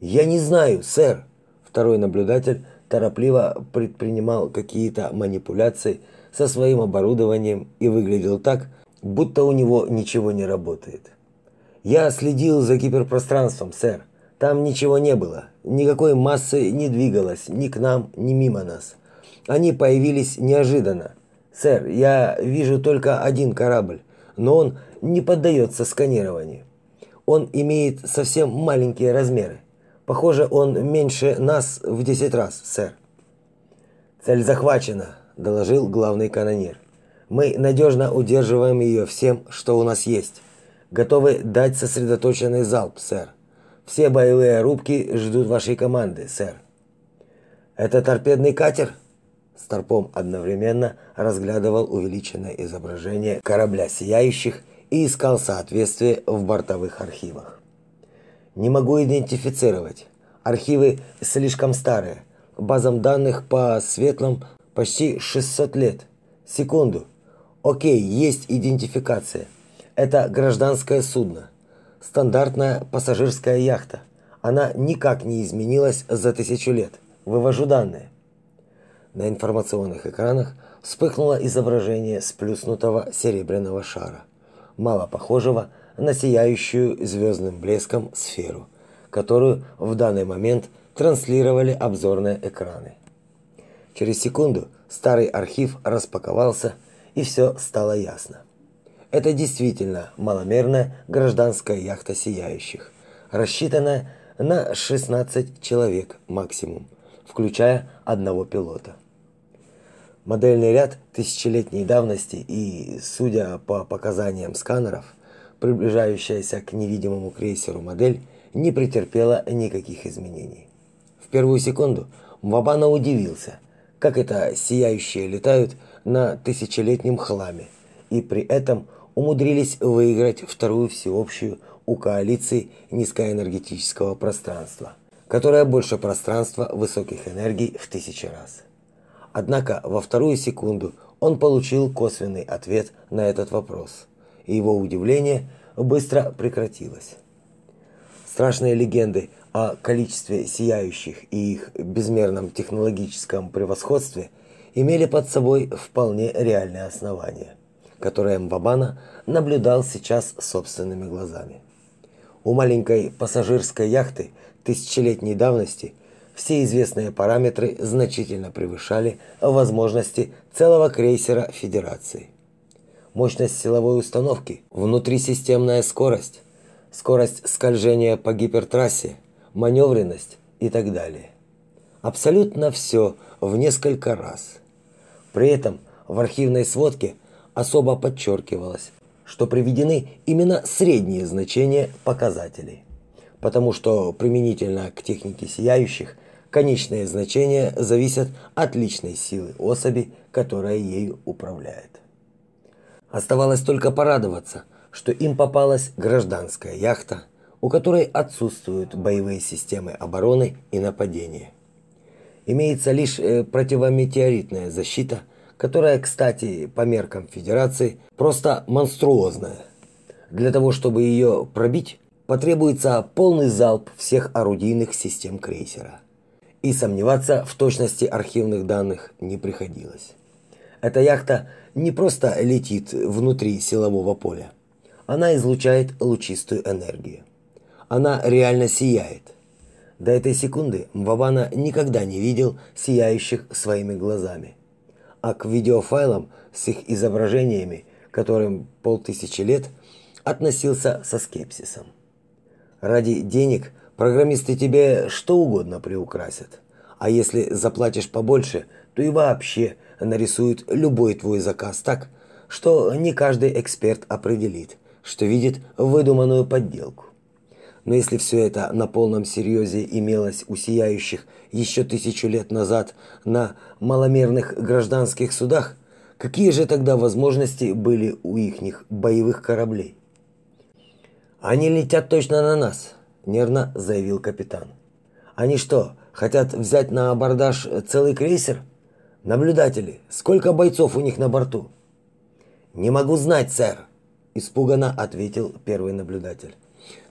A: «Я не знаю, сэр!» Второй наблюдатель торопливо предпринимал какие-то манипуляции со своим оборудованием и выглядел так, будто у него ничего не работает. Я следил за гиперпространством, сэр. Там ничего не было. Никакой массы не двигалось ни к нам, ни мимо нас. Они появились неожиданно. Сэр, я вижу только один корабль, но он не поддается сканированию. Он имеет совсем маленькие размеры. Похоже, он меньше нас в 10 раз, сэр. Цель захвачена, доложил главный канонир. Мы надежно удерживаем ее всем, что у нас есть. Готовы дать сосредоточенный залп, сэр. Все боевые рубки ждут вашей команды, сэр. Это торпедный катер? Старпом одновременно разглядывал увеличенное изображение корабля сияющих и искал соответствие в бортовых архивах. Не могу идентифицировать. Архивы слишком старые. Базам данных по светлым почти 600 лет. Секунду. Окей, есть идентификация. Это гражданское судно. Стандартная пассажирская яхта. Она никак не изменилась за тысячу лет. Вывожу данные. На информационных экранах вспыхнуло изображение сплюснутого серебряного шара, мало похожего на сияющую звездным блеском сферу, которую в данный момент транслировали обзорные экраны. Через секунду старый архив распаковался, и все стало ясно. Это действительно маломерная гражданская яхта сияющих, рассчитанная на 16 человек максимум, включая одного пилота. Модельный ряд тысячелетней давности и, судя по показаниям сканеров, приближающаяся к невидимому крейсеру модель не претерпела никаких изменений. В первую секунду Мвабана удивился, как это сияющие летают на тысячелетнем хламе, и при этом умудрились выиграть вторую всеобщую у коалиции низкоэнергетического пространства, которая больше пространства высоких энергий в тысячи раз. Однако во вторую секунду он получил косвенный ответ на этот вопрос, и его удивление быстро прекратилось. Страшные легенды о количестве сияющих и их безмерном технологическом превосходстве имели под собой вполне реальные основания которое Мбабана наблюдал сейчас собственными глазами. У маленькой пассажирской яхты тысячелетней давности все известные параметры значительно превышали возможности целого крейсера Федерации. Мощность силовой установки, внутрисистемная скорость, скорость скольжения по гипертрассе, маневренность и так далее. Абсолютно все в несколько раз. При этом в архивной сводке особо подчеркивалось, что приведены именно средние значения показателей, потому что применительно к технике сияющих конечные значения зависят от личной силы особи, которая ею управляет. Оставалось только порадоваться, что им попалась гражданская яхта, у которой отсутствуют боевые системы обороны и нападения. Имеется лишь э, противометеоритная защита – которая, кстати, по меркам Федерации просто монструозная. Для того, чтобы ее пробить, потребуется полный залп всех орудийных систем крейсера. И сомневаться в точности архивных данных не приходилось. Эта яхта не просто летит внутри силового поля. Она излучает лучистую энергию. Она реально сияет. До этой секунды Мвабана никогда не видел сияющих своими глазами. А к видеофайлам с их изображениями, которым полтысячи лет, относился со скепсисом. Ради денег программисты тебе что угодно приукрасят. А если заплатишь побольше, то и вообще нарисуют любой твой заказ так, что не каждый эксперт определит, что видит выдуманную подделку. Но если все это на полном серьезе имелось у сияющих еще тысячу лет назад на маломерных гражданских судах, какие же тогда возможности были у ихних боевых кораблей? Они летят точно на нас, нервно заявил капитан. Они что, хотят взять на абордаж целый крейсер? Наблюдатели, сколько бойцов у них на борту? Не могу знать, сэр, испуганно ответил первый наблюдатель.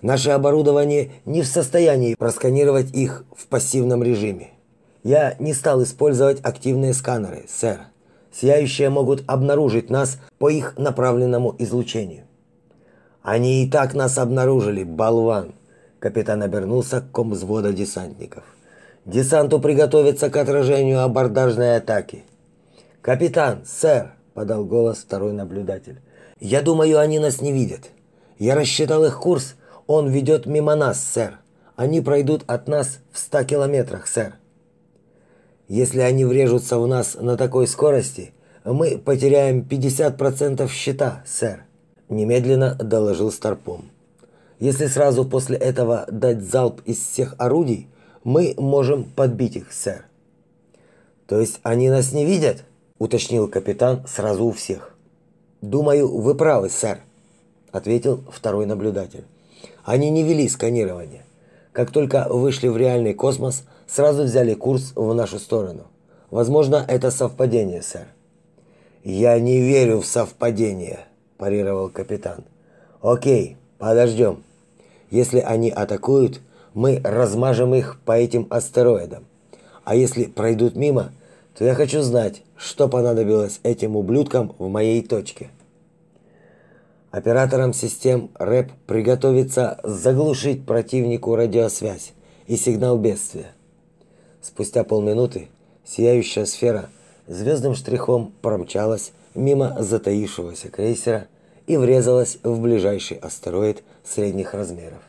A: Наше оборудование не в состоянии просканировать их в пассивном режиме. Я не стал использовать активные сканеры, сэр. Сияющие могут обнаружить нас по их направленному излучению. Они и так нас обнаружили, болван. Капитан обернулся к комвзвода десантников. Десанту приготовиться к отражению абордажной атаки. Капитан, сэр, подал голос второй наблюдатель. Я думаю, они нас не видят. Я рассчитал их курс он ведет мимо нас, сэр. Они пройдут от нас в ста километрах, сэр. Если они врежутся в нас на такой скорости, мы потеряем 50% щита, сэр, немедленно доложил Старпом. Если сразу после этого дать залп из всех орудий, мы можем подбить их, сэр. То есть они нас не видят? уточнил капитан сразу у всех. Думаю, вы правы, сэр, ответил второй наблюдатель. Они не вели сканирование. Как только вышли в реальный космос, сразу взяли курс в нашу сторону. Возможно, это совпадение, сэр. Я не верю в совпадение, парировал капитан. О'кей, подождем. Если они атакуют, мы размажем их по этим астероидам. А если пройдут мимо, то я хочу знать, что понадобилось этим ублюдкам в моей точке. Операторам систем РЭП приготовиться заглушить противнику радиосвязь и сигнал бедствия. Спустя полминуты сияющая сфера звездным штрихом промчалась мимо затаившегося крейсера и врезалась в ближайший астероид средних размеров.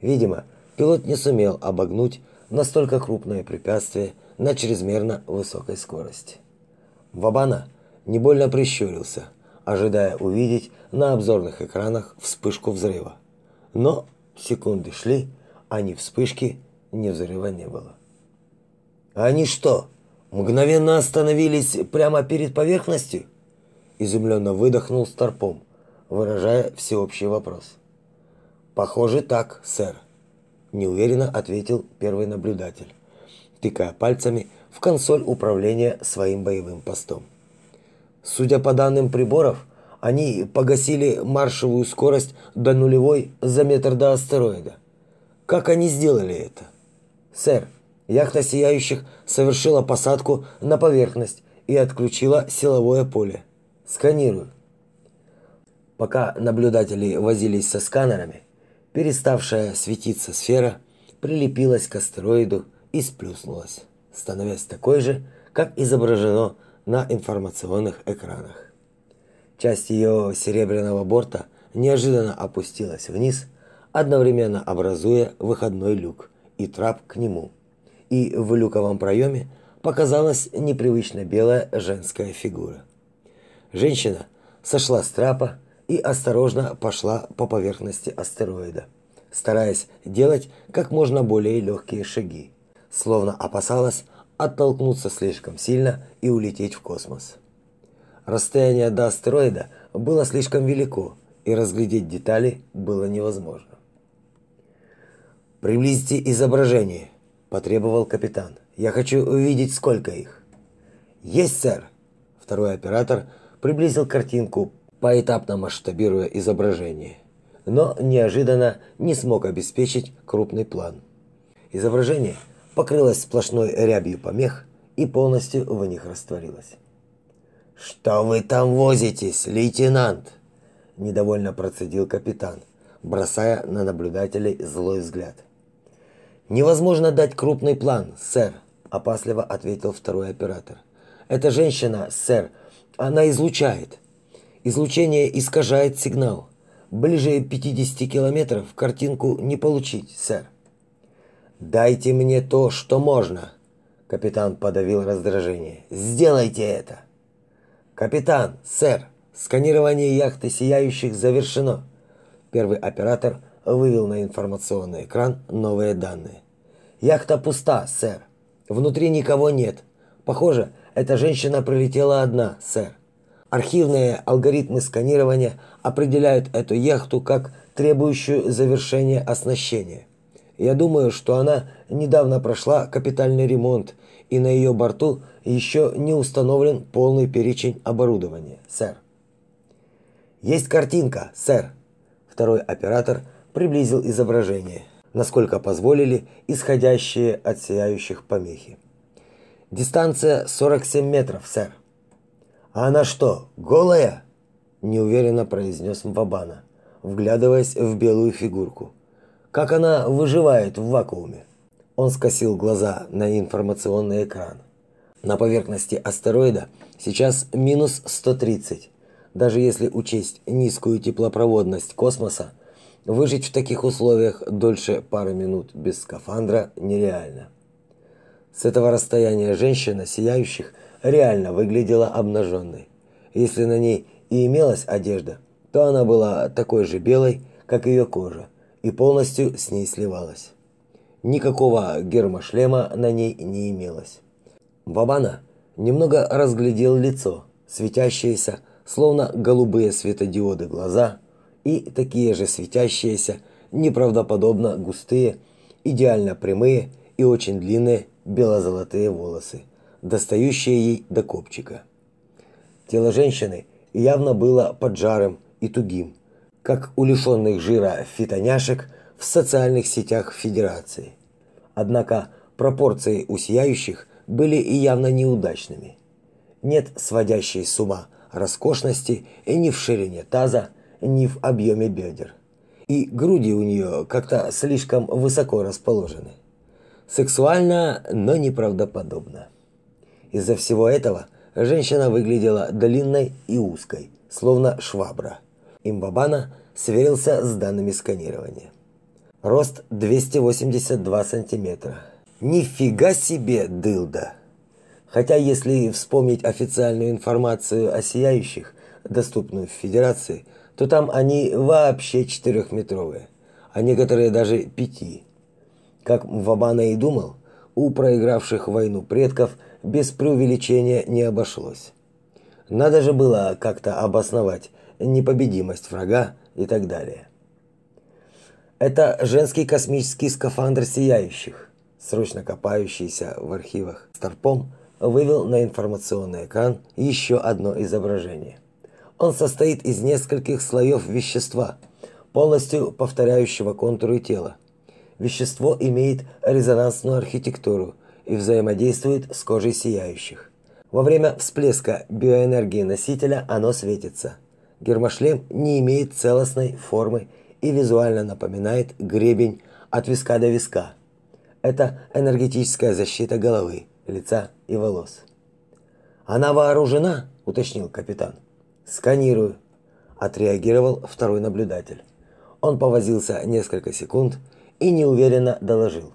A: Видимо, пилот не сумел обогнуть настолько крупное препятствие на чрезмерно высокой скорости. Вабана не больно прищурился – ожидая увидеть на обзорных экранах вспышку взрыва. Но секунды шли, а ни вспышки, ни взрыва не было. «Они что, мгновенно остановились прямо перед поверхностью?» Изумленно выдохнул Старпом, выражая всеобщий вопрос. «Похоже так, сэр», – неуверенно ответил первый наблюдатель, тыкая пальцами в консоль управления своим боевым постом. Судя по данным приборов, они погасили маршевую скорость до нулевой за метр до астероида. Как они сделали это? Сэр, яхта сияющих совершила посадку на поверхность и отключила силовое поле. Сканирую. Пока наблюдатели возились со сканерами, переставшая светиться сфера прилепилась к астероиду и сплюснулась, становясь такой же, как изображено на информационных экранах. Часть ее серебряного борта неожиданно опустилась вниз, одновременно образуя выходной люк и трап к нему. И в люковом проеме показалась непривычно белая женская фигура. Женщина сошла с трапа и осторожно пошла по поверхности астероида, стараясь делать как можно более легкие шаги, словно опасалась оттолкнуться слишком сильно и улететь в космос. Расстояние до астероида было слишком велико, и разглядеть детали было невозможно. «Приблизьте изображение», – потребовал капитан. «Я хочу увидеть, сколько их». «Есть, сэр!» Второй оператор приблизил картинку, поэтапно масштабируя изображение. но неожиданно не смог обеспечить крупный план. Изображение покрылось сплошной рябью помех и полностью в них растворилось. «Что вы там возитесь, лейтенант?» – недовольно процедил капитан, бросая на наблюдателей злой взгляд. «Невозможно дать крупный план, сэр», – опасливо ответил второй оператор. «Эта женщина, сэр, она излучает. Излучение искажает сигнал. Ближе 50 километров картинку не получить, сэр». «Дайте мне то, что можно», – капитан подавил раздражение. «Сделайте это». «Капитан, сэр, сканирование яхты сияющих завершено». Первый оператор вывел на информационный экран новые данные. «Яхта пуста, сэр. Внутри никого нет. Похоже, эта женщина прилетела одна, сэр. Архивные алгоритмы сканирования определяют эту яхту как требующую завершения оснащения. Я думаю, что она недавно прошла капитальный ремонт и на ее борту еще не установлен полный перечень оборудования, сэр. Есть картинка, сэр. Второй оператор приблизил изображение, насколько позволили исходящие от сияющих помехи. Дистанция 47 метров, сэр. А она что, голая? неуверенно произнес Мвабана, вглядываясь в белую фигурку. Как она выживает в вакууме? Он скосил глаза на информационный экран. На поверхности астероида сейчас минус 130. Даже если учесть низкую теплопроводность космоса, выжить в таких условиях дольше пары минут без скафандра нереально. С этого расстояния женщина сияющих реально выглядела обнаженной. Если на ней и имелась одежда, то она была такой же белой, как ее кожа, и полностью с ней сливалась. Никакого гермошлема на ней не имелось. Вабана немного разглядел лицо, светящееся, словно голубые светодиоды глаза, и такие же светящиеся, неправдоподобно густые, идеально прямые и очень длинные бело-золотые волосы, достающие ей до копчика. Тело женщины явно было поджарым и тугим, как у лишенных жира фитоняшек – в социальных сетях Федерации. Однако пропорции у сияющих были и явно неудачными. Нет сводящей с ума роскошности ни в ширине таза, ни в объеме бедер. И груди у нее как-то слишком высоко расположены. Сексуально, но неправдоподобно. Из-за всего этого женщина выглядела длинной и узкой, словно швабра. Имбабана сверился с данными сканирования. Рост 282 сантиметра. Нифига себе дылда. Хотя если вспомнить официальную информацию о сияющих, доступную в Федерации, то там они вообще четырехметровые, а некоторые даже пяти. Как Вабана и думал, у проигравших войну предков без преувеличения не обошлось. Надо же было как-то обосновать непобедимость врага и так далее. Это женский космический скафандр сияющих, срочно копающийся в архивах. Старпом вывел на информационный экран еще одно изображение. Он состоит из нескольких слоев вещества, полностью повторяющего контуры тела. Вещество имеет резонансную архитектуру и взаимодействует с кожей сияющих. Во время всплеска биоэнергии носителя оно светится. Гермошлем не имеет целостной формы и визуально напоминает гребень от виска до виска. Это энергетическая защита головы, лица и волос. Она вооружена, уточнил капитан. Сканирую, отреагировал второй наблюдатель. Он повозился несколько секунд и неуверенно доложил: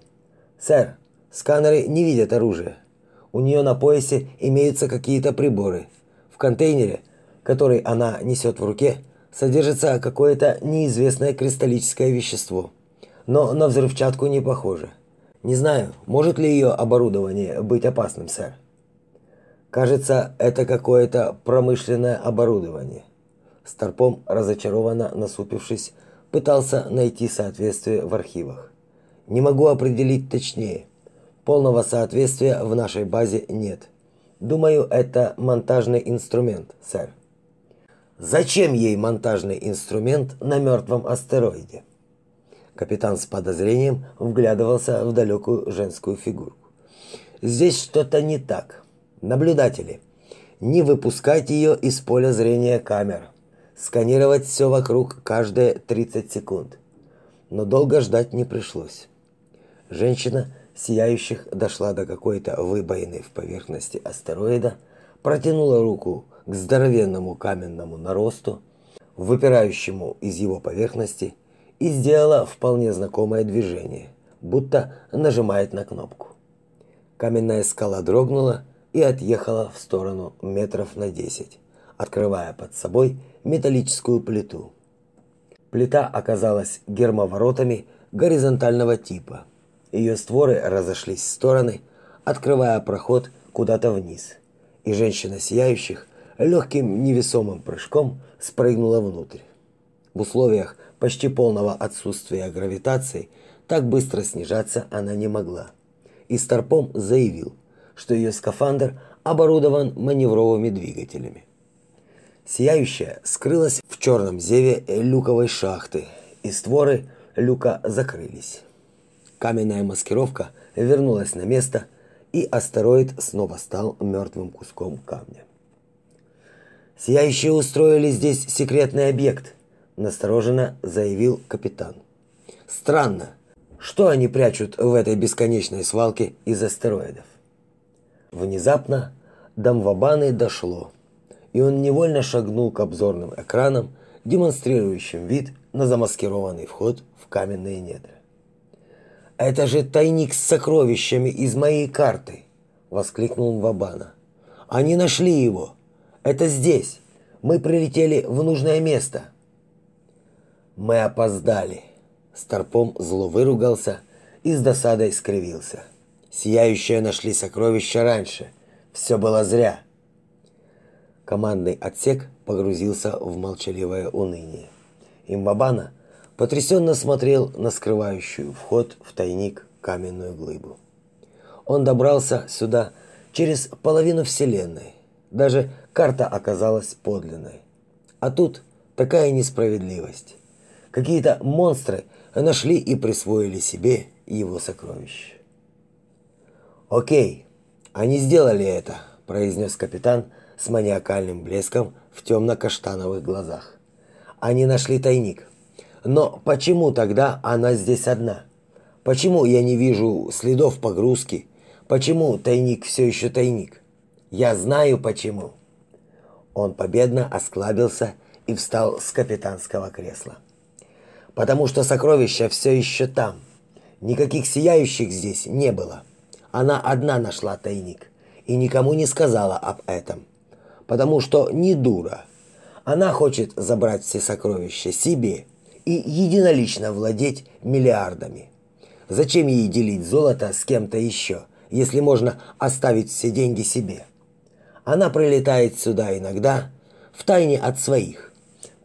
A: "Сэр, сканеры не видят оружия. У нее на поясе имеются какие-то приборы. В контейнере, который она несет в руке, содержится какое-то неизвестное кристаллическое вещество, но на взрывчатку не похоже. Не знаю, может ли ее оборудование быть опасным, сэр. Кажется, это какое-то промышленное оборудование. Старпом, разочарованно насупившись, пытался найти соответствие в архивах. Не могу определить точнее. Полного соответствия в нашей базе нет. Думаю, это монтажный инструмент, сэр. Зачем ей монтажный инструмент на мертвом астероиде? Капитан с подозрением вглядывался в далекую женскую фигурку. Здесь что-то не так. Наблюдатели, не выпускать ее из поля зрения камер. Сканировать все вокруг каждые 30 секунд. Но долго ждать не пришлось. Женщина сияющих дошла до какой-то выбоины в поверхности астероида, протянула руку к здоровенному каменному наросту, выпирающему из его поверхности, и сделала вполне знакомое движение, будто нажимает на кнопку. Каменная скала дрогнула и отъехала в сторону метров на десять, открывая под собой металлическую плиту. Плита оказалась гермоворотами горизонтального типа. Ее створы разошлись в стороны, открывая проход куда-то вниз. И женщина сияющих легким невесомым прыжком спрыгнула внутрь. В условиях почти полного отсутствия гравитации так быстро снижаться она не могла. И Старпом заявил, что ее скафандр оборудован маневровыми двигателями. Сияющая скрылась в черном зеве люковой шахты, и створы люка закрылись. Каменная маскировка вернулась на место, и астероид снова стал мертвым куском камня. Сияющие устроили здесь секретный объект, настороженно заявил капитан. Странно, что они прячут в этой бесконечной свалке из астероидов. Внезапно до Мвабаны дошло, и он невольно шагнул к обзорным экранам, демонстрирующим вид на замаскированный вход в каменные недра. «Это же тайник с сокровищами из моей карты!» – воскликнул Мвабана. «Они нашли его!» Это здесь. Мы прилетели в нужное место. Мы опоздали. Старпом зло выругался и с досадой скривился. Сияющие нашли сокровища раньше. Все было зря. Командный отсек погрузился в молчаливое уныние. Имбабана потрясенно смотрел на скрывающую вход в тайник каменную глыбу. Он добрался сюда через половину вселенной. Даже карта оказалась подлинной. А тут такая несправедливость. Какие-то монстры нашли и присвоили себе его сокровища. «Окей, они сделали это», – произнес капитан с маниакальным блеском в темно-каштановых глазах. «Они нашли тайник. Но почему тогда она здесь одна? Почему я не вижу следов погрузки? Почему тайник все еще тайник? Я знаю почему». Он победно осклабился и встал с капитанского кресла. Потому что сокровища все еще там. Никаких сияющих здесь не было. Она одна нашла тайник и никому не сказала об этом. Потому что не дура. Она хочет забрать все сокровища себе и единолично владеть миллиардами. Зачем ей делить золото с кем-то еще, если можно оставить все деньги себе? Она прилетает сюда иногда, в тайне от своих.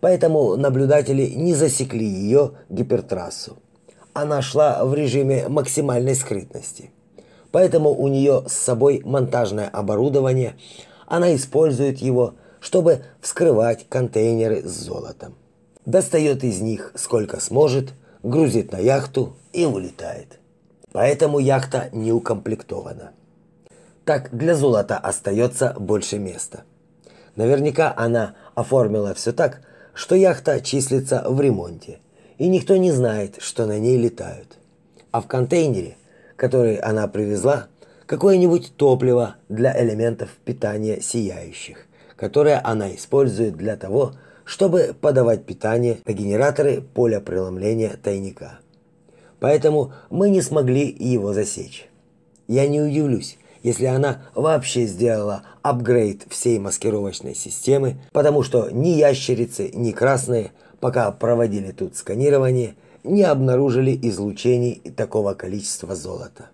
A: Поэтому наблюдатели не засекли ее гипертрассу. Она шла в режиме максимальной скрытности. Поэтому у нее с собой монтажное оборудование. Она использует его, чтобы вскрывать контейнеры с золотом. Достает из них сколько сможет, грузит на яхту и улетает. Поэтому яхта не укомплектована так для золота остается больше места. Наверняка она оформила все так, что яхта числится в ремонте, и никто не знает, что на ней летают. А в контейнере, который она привезла, какое-нибудь топливо для элементов питания сияющих, которое она использует для того, чтобы подавать питание на генераторы поля преломления тайника. Поэтому мы не смогли его засечь. Я не удивлюсь, если она вообще сделала апгрейд всей маскировочной системы, потому что ни ящерицы, ни красные, пока проводили тут сканирование, не обнаружили излучений такого количества золота.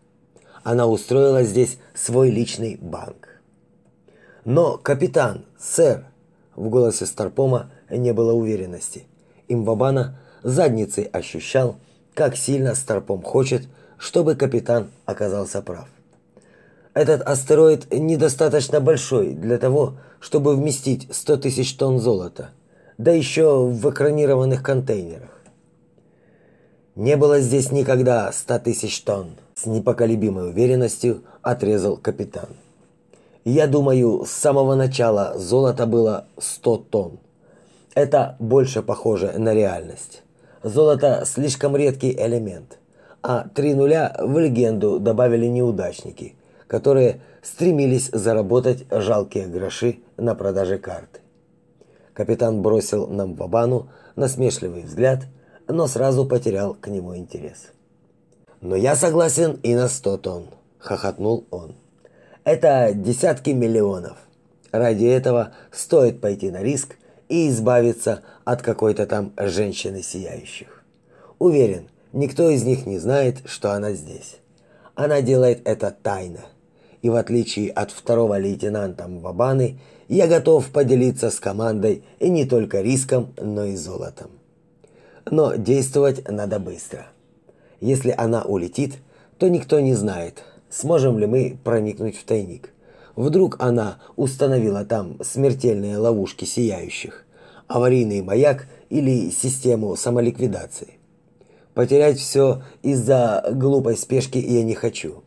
A: Она устроила здесь свой личный банк. Но, капитан, сэр, в голосе Старпома не было уверенности. Имбабана задницей ощущал, как сильно Старпом хочет, чтобы капитан оказался прав. Этот астероид недостаточно большой для того, чтобы вместить 100 тысяч тонн золота. да еще в экранированных контейнерах. Не было здесь никогда ста тысяч тонн, с непоколебимой уверенностью отрезал капитан. Я думаю, с самого начала золото было 100 тонн. Это больше похоже на реальность. Золото слишком редкий элемент, а три нуля в легенду добавили неудачники, которые стремились заработать жалкие гроши на продаже карты. Капитан бросил нам Бабану насмешливый взгляд, но сразу потерял к нему интерес. «Но я согласен и на сто тонн», – хохотнул он. «Это десятки миллионов. Ради этого стоит пойти на риск и избавиться от какой-то там женщины сияющих. Уверен, никто из них не знает, что она здесь. Она делает это тайно. И в отличие от второго лейтенанта Мвабаны, я готов поделиться с командой и не только риском, но и золотом. Но действовать надо быстро. Если она улетит, то никто не знает, сможем ли мы проникнуть в тайник. Вдруг она установила там смертельные ловушки сияющих, аварийный маяк или систему самоликвидации. Потерять все из-за глупой спешки я не хочу.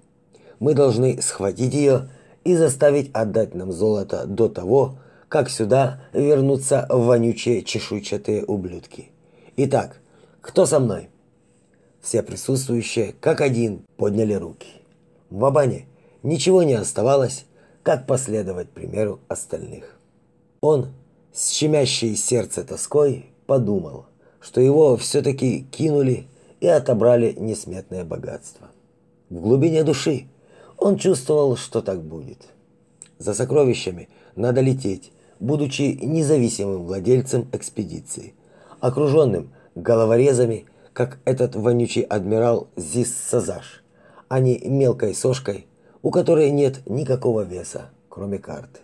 A: Мы должны схватить ее и заставить отдать нам золото до того, как сюда вернутся вонючие чешуйчатые ублюдки. Итак, кто со мной? Все присутствующие, как один, подняли руки. В Абане ничего не оставалось, как последовать примеру остальных. Он, с щемящей сердце тоской, подумал, что его все-таки кинули и отобрали несметное богатство. В глубине души он чувствовал, что так будет. За сокровищами надо лететь, будучи независимым владельцем экспедиции, окруженным головорезами, как этот вонючий адмирал Зис Сазаш, а не мелкой сошкой, у которой нет никакого веса, кроме карты.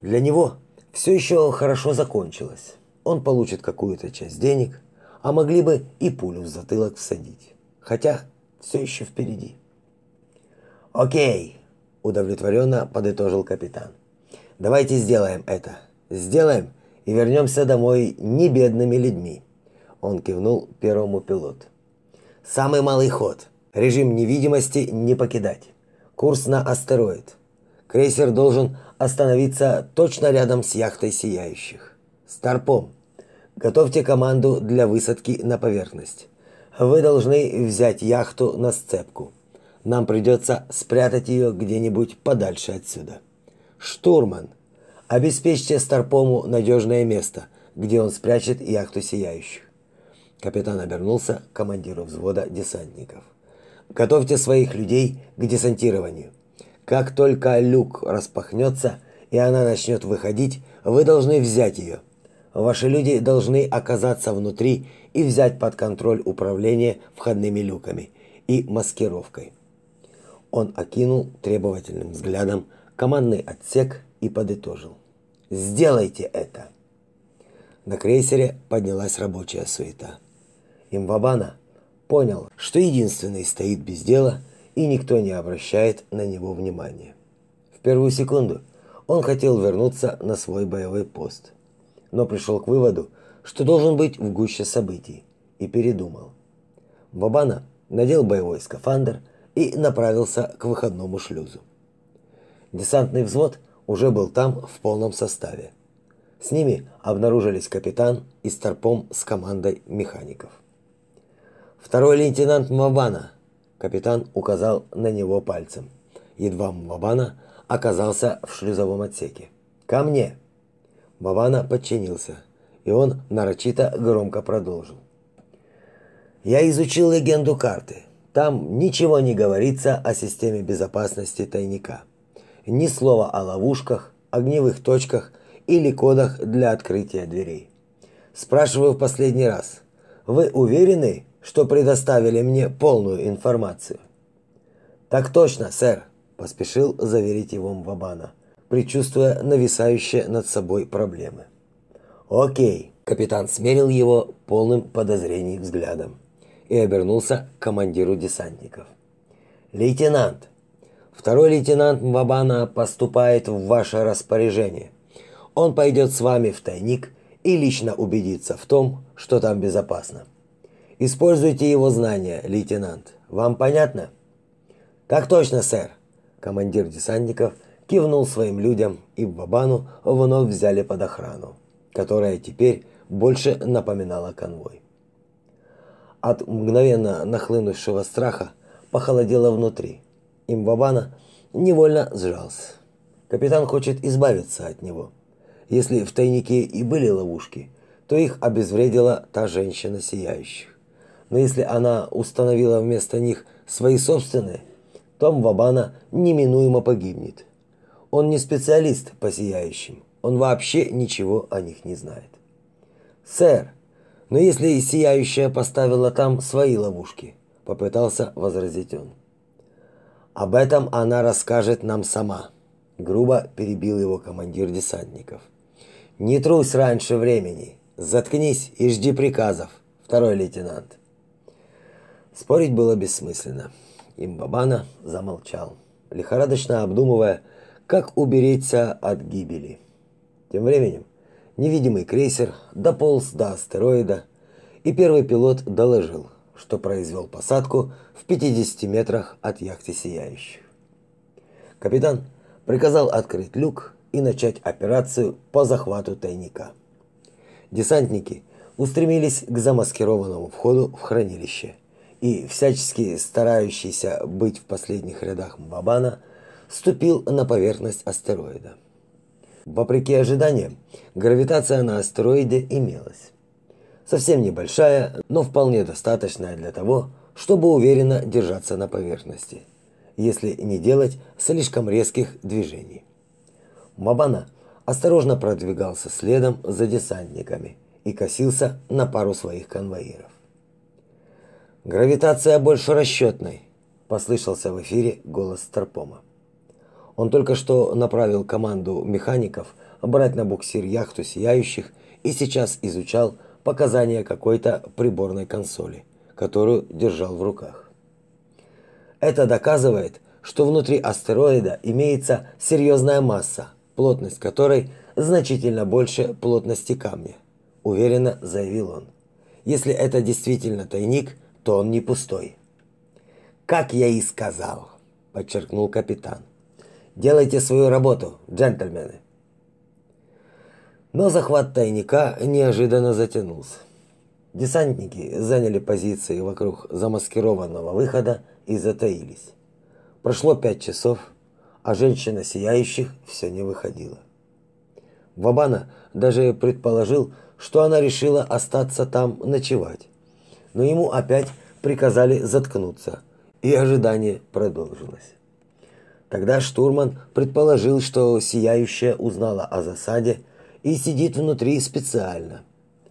A: Для него все еще хорошо закончилось. Он получит какую-то часть денег, а могли бы и пулю в затылок всадить. Хотя все еще впереди. «Окей», – удовлетворенно подытожил капитан. «Давайте сделаем это. Сделаем и вернемся домой не бедными людьми». Он кивнул первому пилоту. «Самый малый ход. Режим невидимости не покидать. Курс на астероид. Крейсер должен остановиться точно рядом с яхтой сияющих. Старпом. Готовьте команду для высадки на поверхность. Вы должны взять яхту на сцепку. Нам придется спрятать ее где-нибудь подальше отсюда. Штурман. Обеспечьте Старпому надежное место, где он спрячет яхту сияющих. Капитан обернулся к командиру взвода десантников. Готовьте своих людей к десантированию. Как только люк распахнется и она начнет выходить, вы должны взять ее. Ваши люди должны оказаться внутри и взять под контроль управление входными люками и маскировкой. Он окинул требовательным взглядом командный отсек и подытожил: "Сделайте это". На крейсере поднялась рабочая суета. Имвабана понял, что единственный стоит без дела и никто не обращает на него внимания. В первую секунду он хотел вернуться на свой боевой пост, но пришел к выводу, что должен быть в гуще событий, и передумал. Бабана надел боевой скафандр и направился к выходному шлюзу. Десантный взвод уже был там в полном составе. С ними обнаружились капитан и старпом с командой механиков. Второй лейтенант Мабана Капитан указал на него пальцем. Едва Мабана оказался в шлюзовом отсеке. «Ко мне!» Мабана подчинился, и он нарочито громко продолжил. «Я изучил легенду карты. Там ничего не говорится о системе безопасности тайника. Ни слова о ловушках, огневых точках или кодах для открытия дверей. Спрашиваю в последний раз. Вы уверены, что предоставили мне полную информацию. Так точно, сэр, поспешил заверить его Мвабана, предчувствуя нависающие над собой проблемы. О'кей, капитан смерил его полным подозрений взглядом и обернулся к командиру десантников. Лейтенант, второй лейтенант Мвабана поступает в ваше распоряжение. Он пойдет с вами в тайник и лично убедиться в том, что там безопасно. Используйте его знания, лейтенант. Вам понятно? Так точно, сэр. Командир десантников кивнул своим людям, и Бабану вновь взяли под охрану, которая теперь больше напоминала конвой. От мгновенно нахлынувшего страха похолодело внутри. Имбабана невольно сжался. Капитан хочет избавиться от него. Если в тайнике и были ловушки, то их обезвредила та женщина сияющих. Но если она установила вместо них свои собственные, то Мвабана неминуемо погибнет. Он не специалист по сияющим. Он вообще ничего о них не знает. Сэр, но если сияющая поставила там свои ловушки, попытался возразить он. Об этом она расскажет нам сама, грубо перебил его командир десантников. Не трусь раньше времени. Заткнись и жди приказов, второй лейтенант. Спорить было бессмысленно. Имбабана замолчал, лихорадочно обдумывая, как уберечься от гибели. Тем временем невидимый крейсер дополз до астероида, и первый пилот доложил, что произвел посадку в 50 метрах от яхты Сияющих. Капитан приказал открыть люк и начать операцию по захвату тайника. Десантники устремились к замаскированному входу в хранилище, и всячески старающийся быть в последних рядах Мбабана ступил на поверхность астероида. Вопреки ожиданиям, гравитация на астероиде имелась. Совсем небольшая, но вполне достаточная для того, чтобы уверенно держаться на поверхности, если не делать слишком резких движений. Мабана осторожно продвигался следом за десантниками и косился на пару своих конвоиров. «Гравитация больше расчетной», – послышался в эфире голос Старпома. Он только что направил команду механиков брать на буксир яхту сияющих и сейчас изучал показания какой-то приборной консоли, которую держал в руках. Это доказывает, что внутри астероида имеется серьезная масса, плотность которой значительно больше плотности камня, уверенно заявил он. Если это действительно тайник, то он не пустой. Как я и сказал, подчеркнул капитан. Делайте свою работу, джентльмены. Но захват тайника неожиданно затянулся. Десантники заняли позиции вокруг замаскированного выхода и затаились. Прошло пять часов, а женщина сияющих все не выходила. Вабана даже предположил, что она решила остаться там ночевать. Но ему опять приказали заткнуться, и ожидание продолжилось. Тогда штурман предположил, что сияющая узнала о засаде и сидит внутри специально.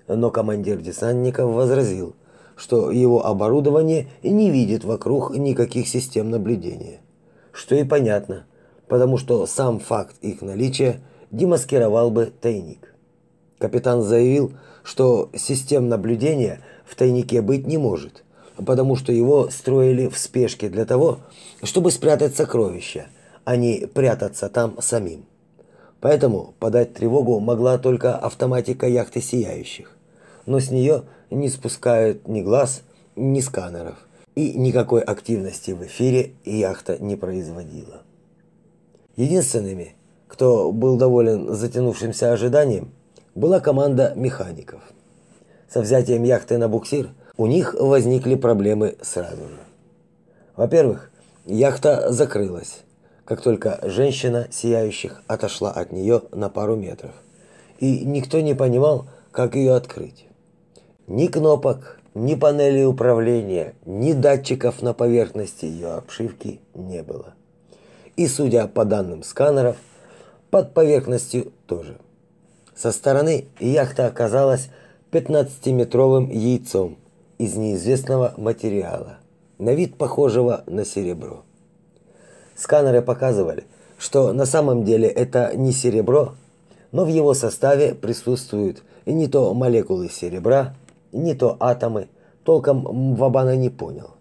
A: Но командир десантников возразил, что его оборудование не видит вокруг никаких систем наблюдения. Что и понятно – потому что сам факт их наличия демаскировал бы тайник. Капитан заявил, что систем наблюдения в тайнике быть не может, потому что его строили в спешке для того, чтобы спрятать сокровища, а не прятаться там самим. Поэтому подать тревогу могла только автоматика яхты сияющих. Но с нее не спускают ни глаз, ни сканеров, и никакой активности в эфире яхта не производила. Единственными, кто был доволен затянувшимся ожиданием, была команда механиков. Со взятием яхты на буксир у них возникли проблемы сразу же. Во-первых, яхта закрылась, как только женщина сияющих отошла от нее на пару метров, и никто не понимал, как ее открыть. Ни кнопок, ни панели управления, ни датчиков на поверхности ее обшивки не было и, судя по данным сканеров, под поверхностью тоже. Со стороны яхта оказалась 15-метровым яйцом из неизвестного материала, на вид похожего на серебро. Сканеры показывали, что на самом деле это не серебро, но в его составе присутствуют не то молекулы серебра, не то атомы, толком Вабана не понял.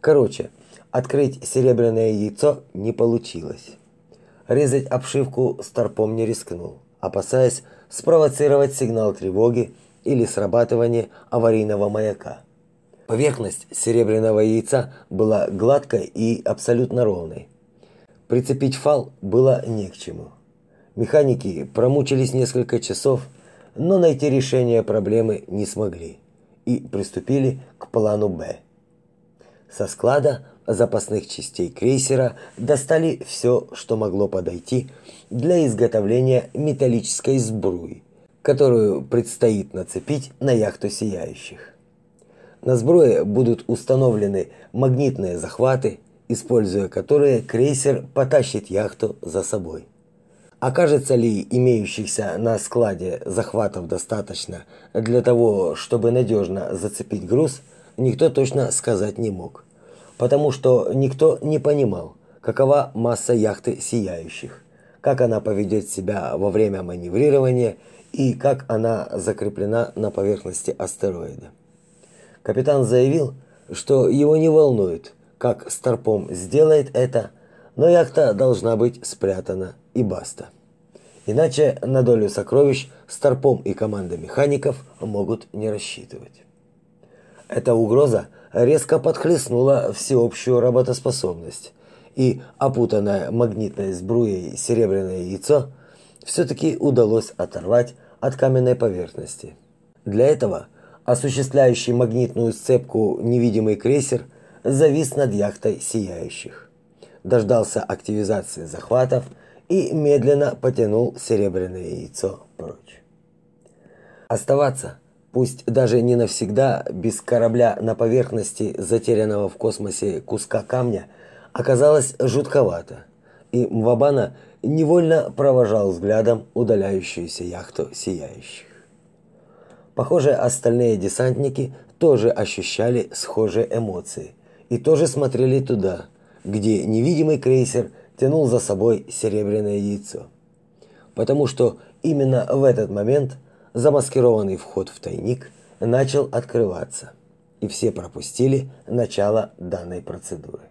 A: Короче, Открыть серебряное яйцо не получилось. Резать обшивку старпом не рискнул, опасаясь спровоцировать сигнал тревоги или срабатывание аварийного маяка. Поверхность серебряного яйца была гладкой и абсолютно ровной. Прицепить фал было не к чему. Механики промучились несколько часов, но найти решение проблемы не смогли и приступили к плану «Б». Со склада запасных частей крейсера достали все, что могло подойти для изготовления металлической сбруи, которую предстоит нацепить на яхту сияющих. На сбруе будут установлены магнитные захваты, используя которые крейсер потащит яхту за собой. Окажется ли имеющихся на складе захватов достаточно для того, чтобы надежно зацепить груз, никто точно сказать не мог. Потому что никто не понимал, какова масса яхты сияющих, как она поведет себя во время маневрирования и как она закреплена на поверхности астероида. Капитан заявил, что его не волнует, как Старпом сделает это, но яхта должна быть спрятана и баста. Иначе на долю сокровищ Старпом и команда механиков могут не рассчитывать. Эта угроза резко подхлестнула всеобщую работоспособность, и опутанное магнитной сбруей серебряное яйцо все-таки удалось оторвать от каменной поверхности. Для этого осуществляющий магнитную сцепку невидимый крейсер завис над яхтой сияющих. Дождался активизации захватов и медленно потянул серебряное яйцо прочь. Оставаться, пусть даже не навсегда, без корабля на поверхности затерянного в космосе куска камня, оказалось жутковато, и Мвабана невольно провожал взглядом удаляющуюся яхту сияющих. Похоже, остальные десантники тоже ощущали схожие эмоции и тоже смотрели туда, где невидимый крейсер – тянул за собой серебряное яйцо. Потому что именно в этот момент замаскированный вход в тайник начал открываться, и все пропустили начало данной процедуры.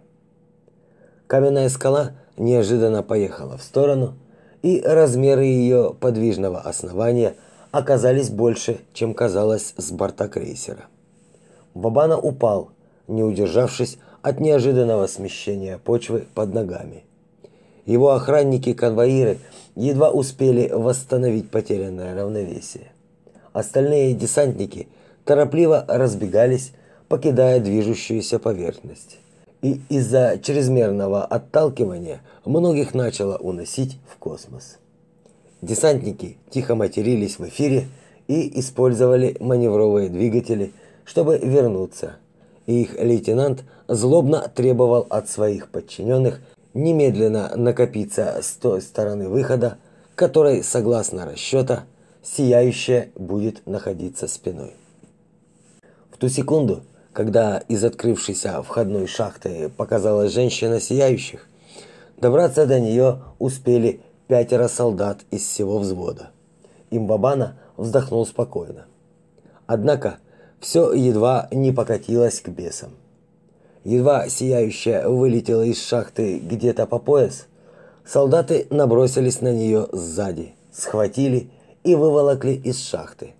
A: Каменная скала неожиданно поехала в сторону, и размеры ее подвижного основания оказались больше, чем казалось с борта крейсера. Бабана упал, не удержавшись от неожиданного смещения почвы под ногами его охранники-конвоиры едва успели восстановить потерянное равновесие. Остальные десантники торопливо разбегались, покидая движущуюся поверхность. И из-за чрезмерного отталкивания многих начало уносить в космос. Десантники тихо матерились в эфире и использовали маневровые двигатели, чтобы вернуться. И их лейтенант злобно требовал от своих подчиненных немедленно накопиться с той стороны выхода, которой, согласно расчета, сияющая будет находиться спиной. В ту секунду, когда из открывшейся входной шахты показалась женщина сияющих, добраться до нее успели пятеро солдат из всего взвода. Имбабана вздохнул спокойно. Однако все едва не покатилось к бесам. Едва сияющая вылетела из шахты где-то по пояс, солдаты набросились на нее сзади, схватили и выволокли из шахты.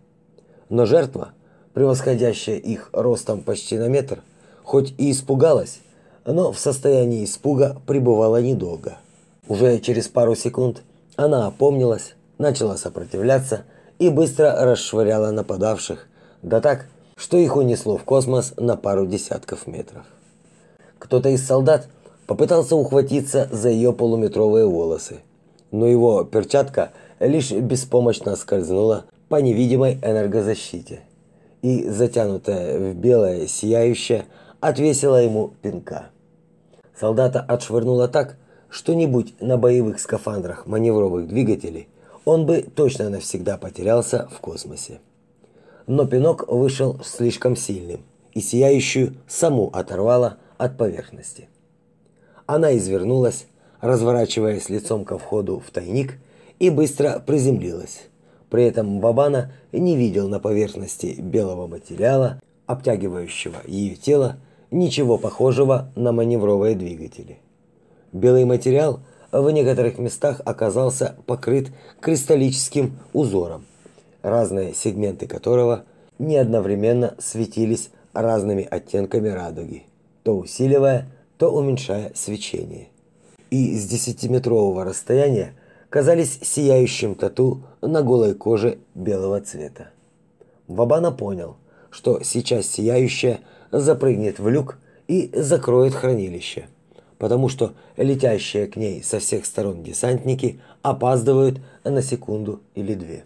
A: Но жертва, превосходящая их ростом почти на метр, хоть и испугалась, но в состоянии испуга пребывала недолго. Уже через пару секунд она опомнилась, начала сопротивляться и быстро расшвыряла нападавших, да так, что их унесло в космос на пару десятков метров. Кто-то из солдат попытался ухватиться за ее полуметровые волосы, но его перчатка лишь беспомощно скользнула по невидимой энергозащите и, затянутая в белое сияющее, отвесила ему пинка. Солдата отшвырнуло так, что не будь на боевых скафандрах маневровых двигателей, он бы точно навсегда потерялся в космосе. Но пинок вышел слишком сильным, и сияющую саму оторвало от поверхности. Она извернулась, разворачиваясь лицом ко входу в тайник и быстро приземлилась. При этом Бабана не видел на поверхности белого материала, обтягивающего ее тело, ничего похожего на маневровые двигатели. Белый материал в некоторых местах оказался покрыт кристаллическим узором, разные сегменты которого не одновременно светились разными оттенками радуги, то усиливая, то уменьшая свечение. И с десятиметрового расстояния казались сияющим тату на голой коже белого цвета. Вабана понял, что сейчас сияющая запрыгнет в люк и закроет хранилище, потому что летящие к ней со всех сторон десантники опаздывают на секунду или две.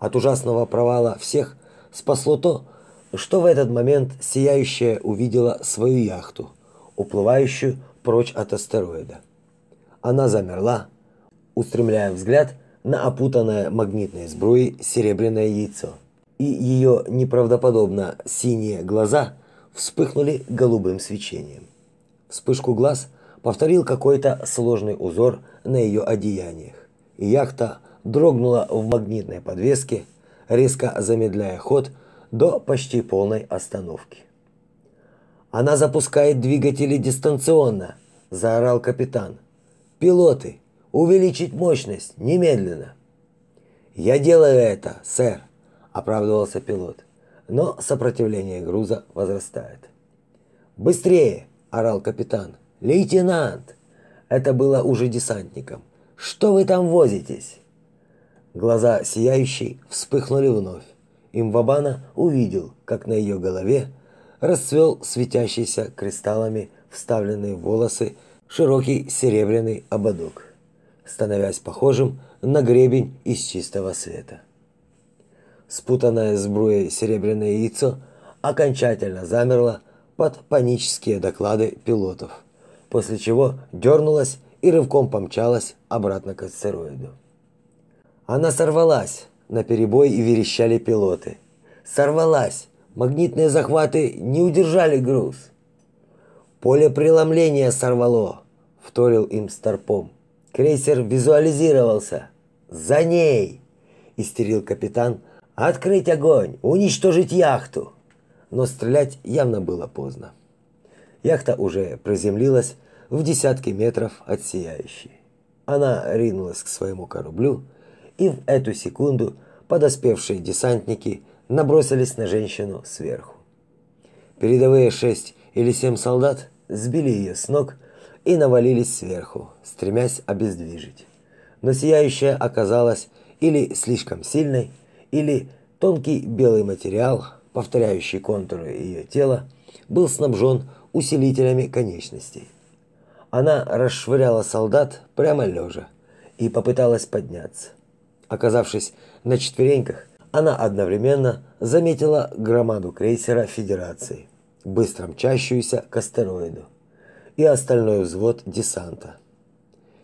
A: От ужасного провала всех спасло то, что в этот момент сияющая увидела свою яхту, уплывающую прочь от астероида. Она замерла, устремляя взгляд на опутанное магнитной сбруей серебряное яйцо. И ее неправдоподобно синие глаза вспыхнули голубым свечением. Вспышку глаз повторил какой-то сложный узор на ее одеяниях. И яхта дрогнула в магнитной подвеске, резко замедляя ход до почти полной остановки. Она запускает двигатели дистанционно, заорал капитан. Пилоты, увеличить мощность немедленно. Я делаю это, сэр, оправдывался пилот. Но сопротивление груза возрастает. Быстрее, орал капитан. Лейтенант, это было уже десантником. Что вы там возитесь? Глаза сияющей вспыхнули вновь. Имвабана увидел, как на ее голове расцвел светящийся кристаллами вставленные волосы широкий серебряный ободок становясь похожим на гребень из чистого света. Спутанное сбруей серебряное яйцо окончательно замерло под панические доклады пилотов, после чего дернулось и рывком помчалась обратно к астероиду. Она сорвалась, на перебой и верещали пилоты. Сорвалась, магнитные захваты не удержали груз. Поле преломления сорвало, вторил им Старпом. Крейсер визуализировался. За ней, истерил капитан. Открыть огонь, уничтожить яхту. Но стрелять явно было поздно. Яхта уже приземлилась в десятки метров от сияющей. Она ринулась к своему кораблю, и в эту секунду подоспевшие десантники набросились на женщину сверху. Передовые шесть или семь солдат сбили ее с ног и навалились сверху, стремясь обездвижить. Но сияющая оказалась или слишком сильной, или тонкий белый материал, повторяющий контуры ее тела, был снабжен усилителями конечностей. Она расшвыряла солдат прямо лежа и попыталась подняться. Оказавшись на четвереньках, она одновременно заметила громаду крейсера Федерации, быстро мчащуюся к астероиду и остальной взвод десанта.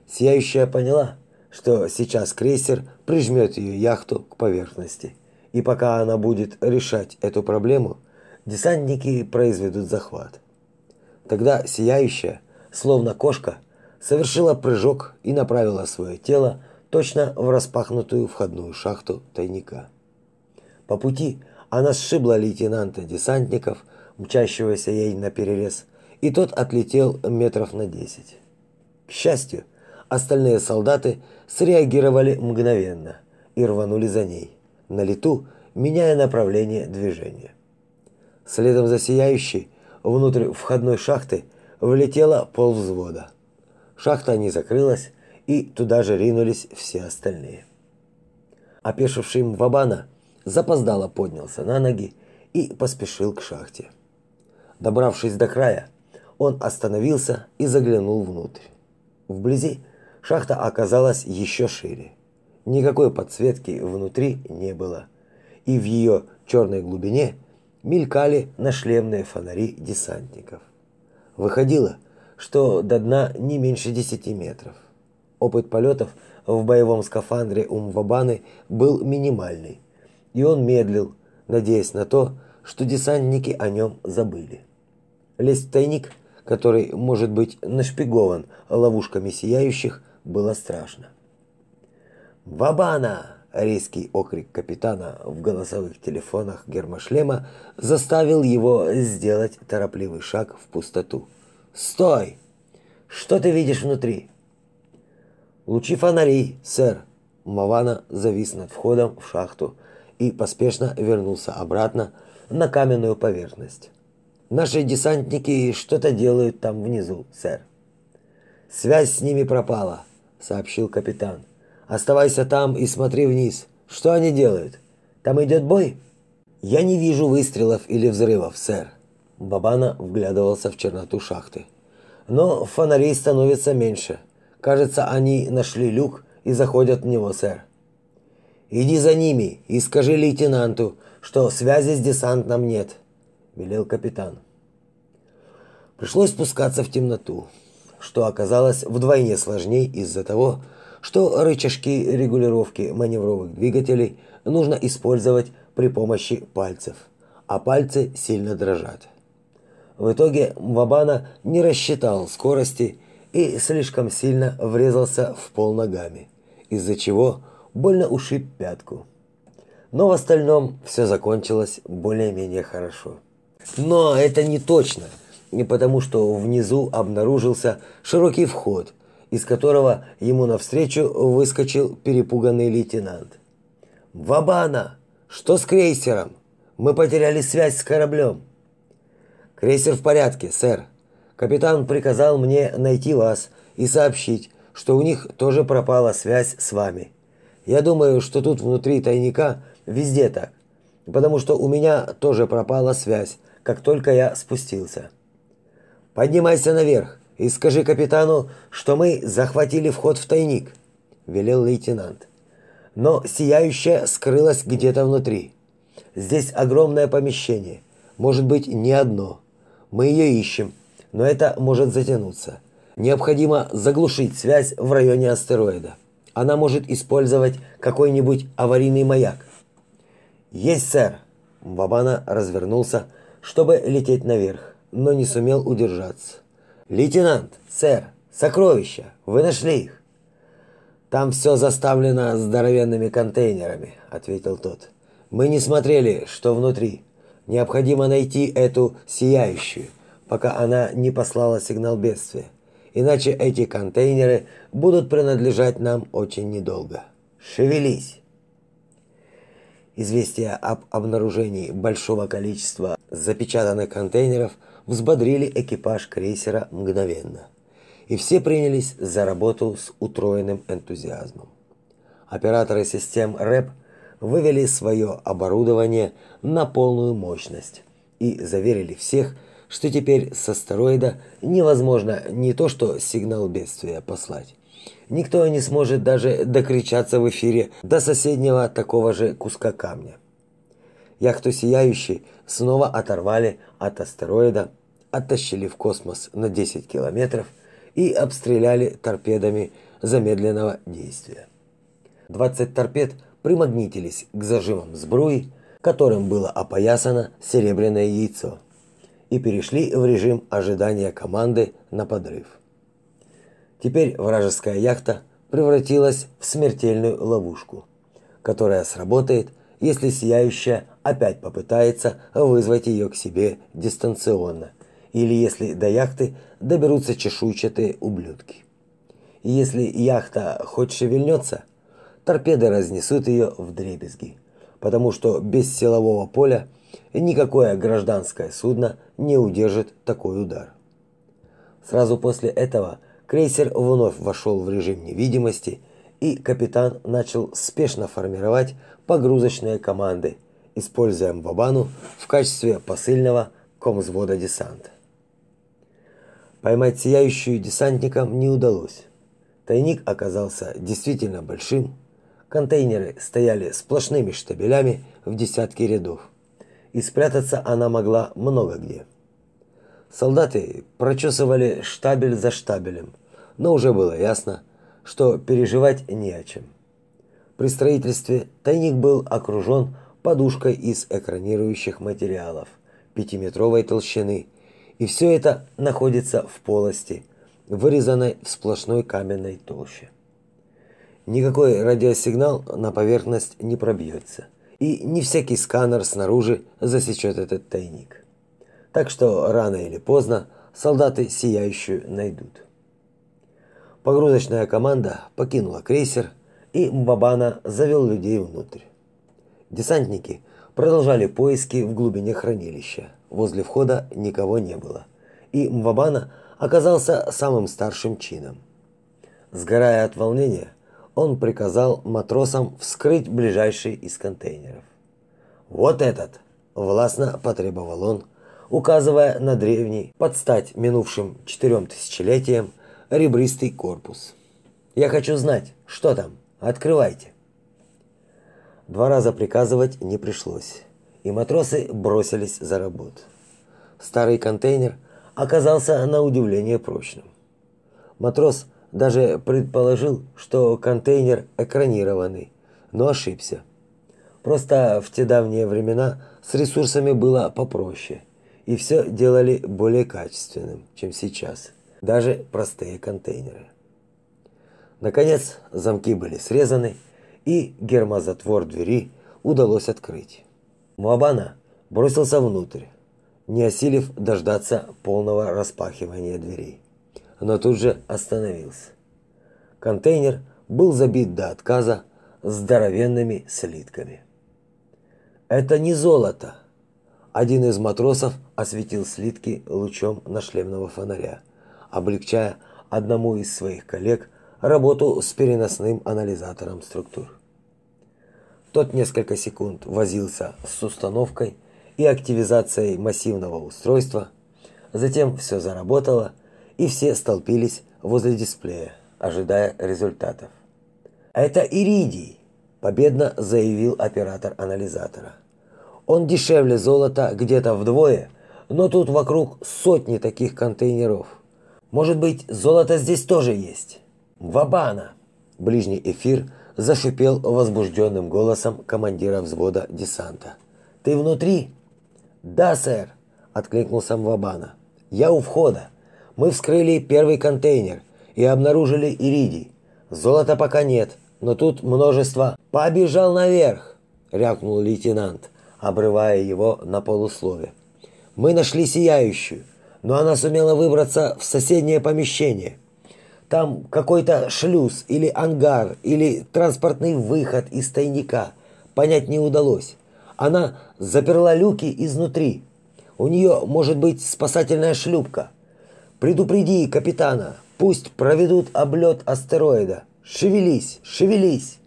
A: Сияющая поняла, что сейчас крейсер прижмет ее яхту к поверхности, и пока она будет решать эту проблему, десантники произведут захват. Тогда Сияющая, словно кошка, совершила прыжок и направила свое тело точно в распахнутую входную шахту тайника. По пути она сшибла лейтенанта десантников, мчащегося ей на перерез, и тот отлетел метров на десять. К счастью, остальные солдаты среагировали мгновенно и рванули за ней, на лету меняя направление движения. Следом за сияющей внутрь входной шахты влетела полвзвода. Шахта не закрылась, и туда же ринулись все остальные. Опешивший Мвабана запоздало поднялся на ноги и поспешил к шахте. Добравшись до края, он остановился и заглянул внутрь. Вблизи шахта оказалась еще шире. Никакой подсветки внутри не было, и в ее черной глубине мелькали нашлемные фонари десантников. Выходило, что до дна не меньше 10 метров. Опыт полетов в боевом скафандре Умвабаны был минимальный, и он медлил, надеясь на то, что десантники о нем забыли. Лезть в тайник который может быть нашпигован ловушками сияющих, было страшно. «Вабана!» – резкий окрик капитана в голосовых телефонах гермошлема заставил его сделать торопливый шаг в пустоту. «Стой! Что ты видишь внутри?» «Лучи фонарей, сэр», – Мавана завис над входом в шахту и поспешно вернулся обратно на каменную поверхность. Наши десантники что-то делают там внизу, сэр. Связь с ними пропала, сообщил капитан. Оставайся там и смотри вниз. Что они делают? Там идет бой? Я не вижу выстрелов или взрывов, сэр. Бабана вглядывался в черноту шахты. Но фонарей становится меньше. Кажется, они нашли люк и заходят в него, сэр. Иди за ними и скажи лейтенанту, что связи с десантом нет, велел капитан. Пришлось спускаться в темноту, что оказалось вдвойне сложнее из-за того, что рычажки регулировки маневровых двигателей нужно использовать при помощи пальцев, а пальцы сильно дрожат. В итоге Вабана не рассчитал скорости и слишком сильно врезался в пол ногами, из-за чего больно ушиб пятку. Но в остальном все закончилось более-менее хорошо. Но это не точно, не потому что внизу обнаружился широкий вход, из которого ему навстречу выскочил перепуганный лейтенант. «Вабана! Что с крейсером? Мы потеряли связь с кораблем». «Крейсер в порядке, сэр. Капитан приказал мне найти вас и сообщить, что у них тоже пропала связь с вами. Я думаю, что тут внутри тайника везде так, потому что у меня тоже пропала связь, как только я спустился. Поднимайся наверх и скажи капитану, что мы захватили вход в тайник, велел лейтенант. Но сияющая скрылась где-то внутри. Здесь огромное помещение, может быть, не одно. Мы ее ищем, но это может затянуться. Необходимо заглушить связь в районе астероида. Она может использовать какой-нибудь аварийный маяк. Есть, сэр. Бабана развернулся, чтобы лететь наверх, но не сумел удержаться. Лейтенант, сэр, сокровища, вы нашли их? Там все заставлено здоровенными контейнерами, ответил тот. Мы не смотрели, что внутри. Необходимо найти эту сияющую, пока она не послала сигнал бедствия иначе эти контейнеры будут принадлежать нам очень недолго. Шевелись. Известия об обнаружении большого количества запечатанных контейнеров взбодрили экипаж крейсера мгновенно. И все принялись за работу с утроенным энтузиазмом. Операторы систем РЭП вывели свое оборудование на полную мощность и заверили всех, что теперь с астероида невозможно не то что сигнал бедствия послать. Никто не сможет даже докричаться в эфире до соседнего такого же куска камня. Яхту «Сияющий» снова оторвали от астероида, оттащили в космос на 10 километров и обстреляли торпедами замедленного действия. 20 торпед примагнитились к зажимам сбруи, которым было опоясано серебряное яйцо – и перешли в режим ожидания команды на подрыв. Теперь вражеская яхта превратилась в смертельную ловушку, которая сработает, если сияющая опять попытается вызвать ее к себе дистанционно, или если до яхты доберутся чешуйчатые ублюдки. И если яхта хоть шевельнется, торпеды разнесут ее в дребезги, потому что без силового поля никакое гражданское судно не удержит такой удар. Сразу после этого крейсер вновь вошел в режим невидимости, и капитан начал спешно формировать погрузочные команды, используя Мбабану в качестве посыльного комзвода десанта. Поймать сияющую десантникам не удалось. Тайник оказался действительно большим. Контейнеры стояли сплошными штабелями в десятки рядов и спрятаться она могла много где. Солдаты прочесывали штабель за штабелем, но уже было ясно, что переживать не о чем. При строительстве тайник был окружен подушкой из экранирующих материалов пятиметровой толщины, и все это находится в полости, вырезанной в сплошной каменной толще. Никакой радиосигнал на поверхность не пробьется – и не всякий сканер снаружи засечет этот тайник. Так что рано или поздно солдаты сияющую найдут. Погрузочная команда покинула крейсер и Мбабана завел людей внутрь. Десантники продолжали поиски в глубине хранилища. Возле входа никого не было. И Мбабана оказался самым старшим чином. Сгорая от волнения, он приказал матросам вскрыть ближайший из контейнеров. «Вот этот!» – властно потребовал он, указывая на древний, под стать минувшим четырем тысячелетиям, ребристый корпус. «Я хочу знать, что там. Открывайте!» Два раза приказывать не пришлось, и матросы бросились за работу. Старый контейнер оказался на удивление прочным. Матрос – даже предположил, что контейнер экранированный, но ошибся. Просто в те давние времена с ресурсами было попроще, и все делали более качественным, чем сейчас, даже простые контейнеры. Наконец, замки были срезаны, и гермозатвор двери удалось открыть. Муабана бросился внутрь, не осилив дождаться полного распахивания дверей но тут же остановился. Контейнер был забит до отказа здоровенными слитками. Это не золото. Один из матросов осветил слитки лучом нашлемного фонаря, облегчая одному из своих коллег работу с переносным анализатором структур. Тот несколько секунд возился с установкой и активизацией массивного устройства, затем все заработало, и все столпились возле дисплея, ожидая результатов. «Это иридий», – победно заявил оператор анализатора. «Он дешевле золота где-то вдвое, но тут вокруг сотни таких контейнеров. Может быть, золото здесь тоже есть?» «Вабана!» – ближний эфир зашипел возбужденным голосом командира взвода десанта. «Ты внутри?» «Да, сэр», – откликнулся Мвабана. «Я у входа мы вскрыли первый контейнер и обнаружили иридий. Золота пока нет, но тут множество. Побежал наверх, рявкнул лейтенант, обрывая его на полуслове. Мы нашли сияющую, но она сумела выбраться в соседнее помещение. Там какой-то шлюз или ангар или транспортный выход из тайника. Понять не удалось. Она заперла люки изнутри. У нее может быть спасательная шлюпка. Предупреди капитана, пусть проведут облет астероида. Шевелись, шевелись.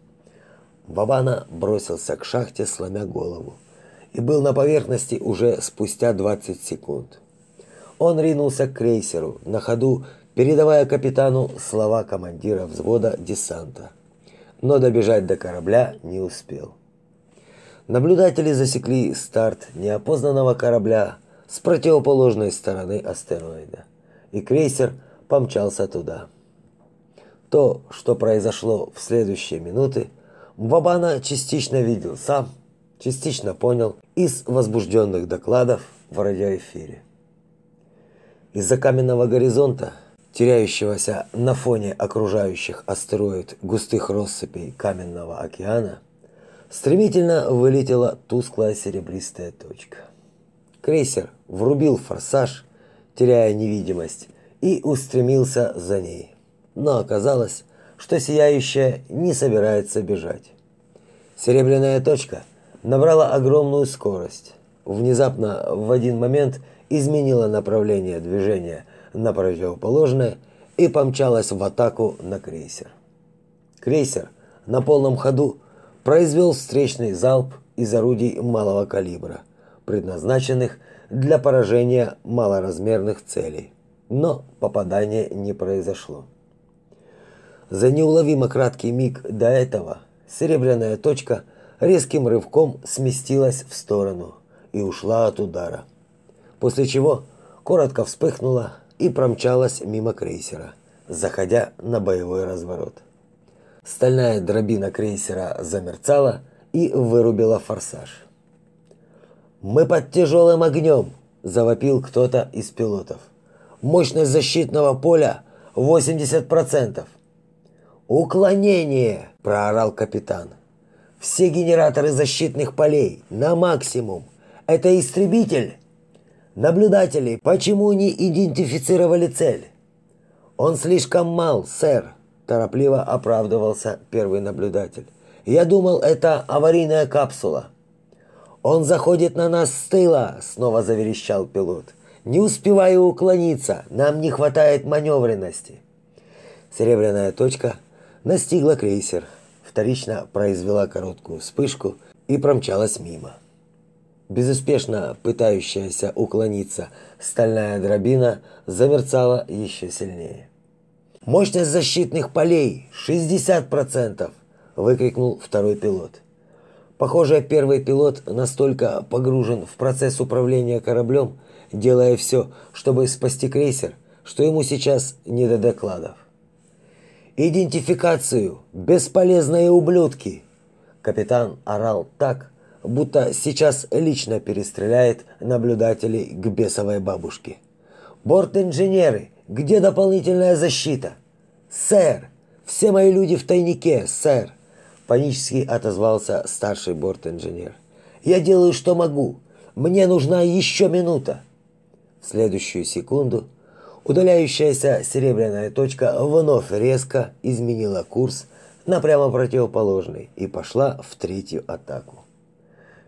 A: Бабана бросился к шахте, сломя голову, и был на поверхности уже спустя 20 секунд. Он ринулся к крейсеру, на ходу передавая капитану слова командира взвода десанта. Но добежать до корабля не успел. Наблюдатели засекли старт неопознанного корабля с противоположной стороны астероида и крейсер помчался туда. То, что произошло в следующие минуты, Мбабана частично видел сам, частично понял из возбужденных докладов в радиоэфире. Из-за каменного горизонта, теряющегося на фоне окружающих астероид густых россыпей каменного океана, стремительно вылетела тусклая серебристая точка. Крейсер врубил форсаж теряя невидимость, и устремился за ней. Но оказалось, что сияющая не собирается бежать. Серебряная точка набрала огромную скорость. Внезапно в один момент изменила направление движения на противоположное и помчалась в атаку на крейсер. Крейсер на полном ходу произвел встречный залп из орудий малого калибра, предназначенных для поражения малоразмерных целей. Но попадания не произошло. За неуловимо краткий миг до этого серебряная точка резким рывком сместилась в сторону и ушла от удара. После чего коротко вспыхнула и промчалась мимо крейсера, заходя на боевой разворот. Стальная дробина крейсера замерцала и вырубила форсаж. «Мы под тяжелым огнем!» – завопил кто-то из пилотов. «Мощность защитного поля 80%!» «Уклонение!» – проорал капитан. «Все генераторы защитных полей на максимум! Это истребитель!» «Наблюдатели, почему не идентифицировали цель?» «Он слишком мал, сэр», торопливо оправдывался первый наблюдатель. Я думал, это аварийная капсула. Он заходит на нас с тыла, снова заверещал пилот. Не успеваю уклониться, нам не хватает маневренности. Серебряная точка настигла крейсер, вторично произвела короткую вспышку и промчалась мимо. Безуспешно пытающаяся уклониться стальная дробина замерцала еще сильнее. Мощность защитных полей 60%, выкрикнул второй пилот. Похоже, первый пилот настолько погружен в процесс управления кораблем, делая все, чтобы спасти крейсер, что ему сейчас не до докладов. Идентификацию, бесполезные ублюдки. Капитан орал так, будто сейчас лично перестреляет наблюдателей к бесовой бабушке. Борт-инженеры, где дополнительная защита? Сэр, все мои люди в тайнике, сэр, панически отозвался старший борт-инженер. Я делаю, что могу. Мне нужна еще минута. В следующую секунду удаляющаяся серебряная точка вновь резко изменила курс на прямо противоположный и пошла в третью атаку.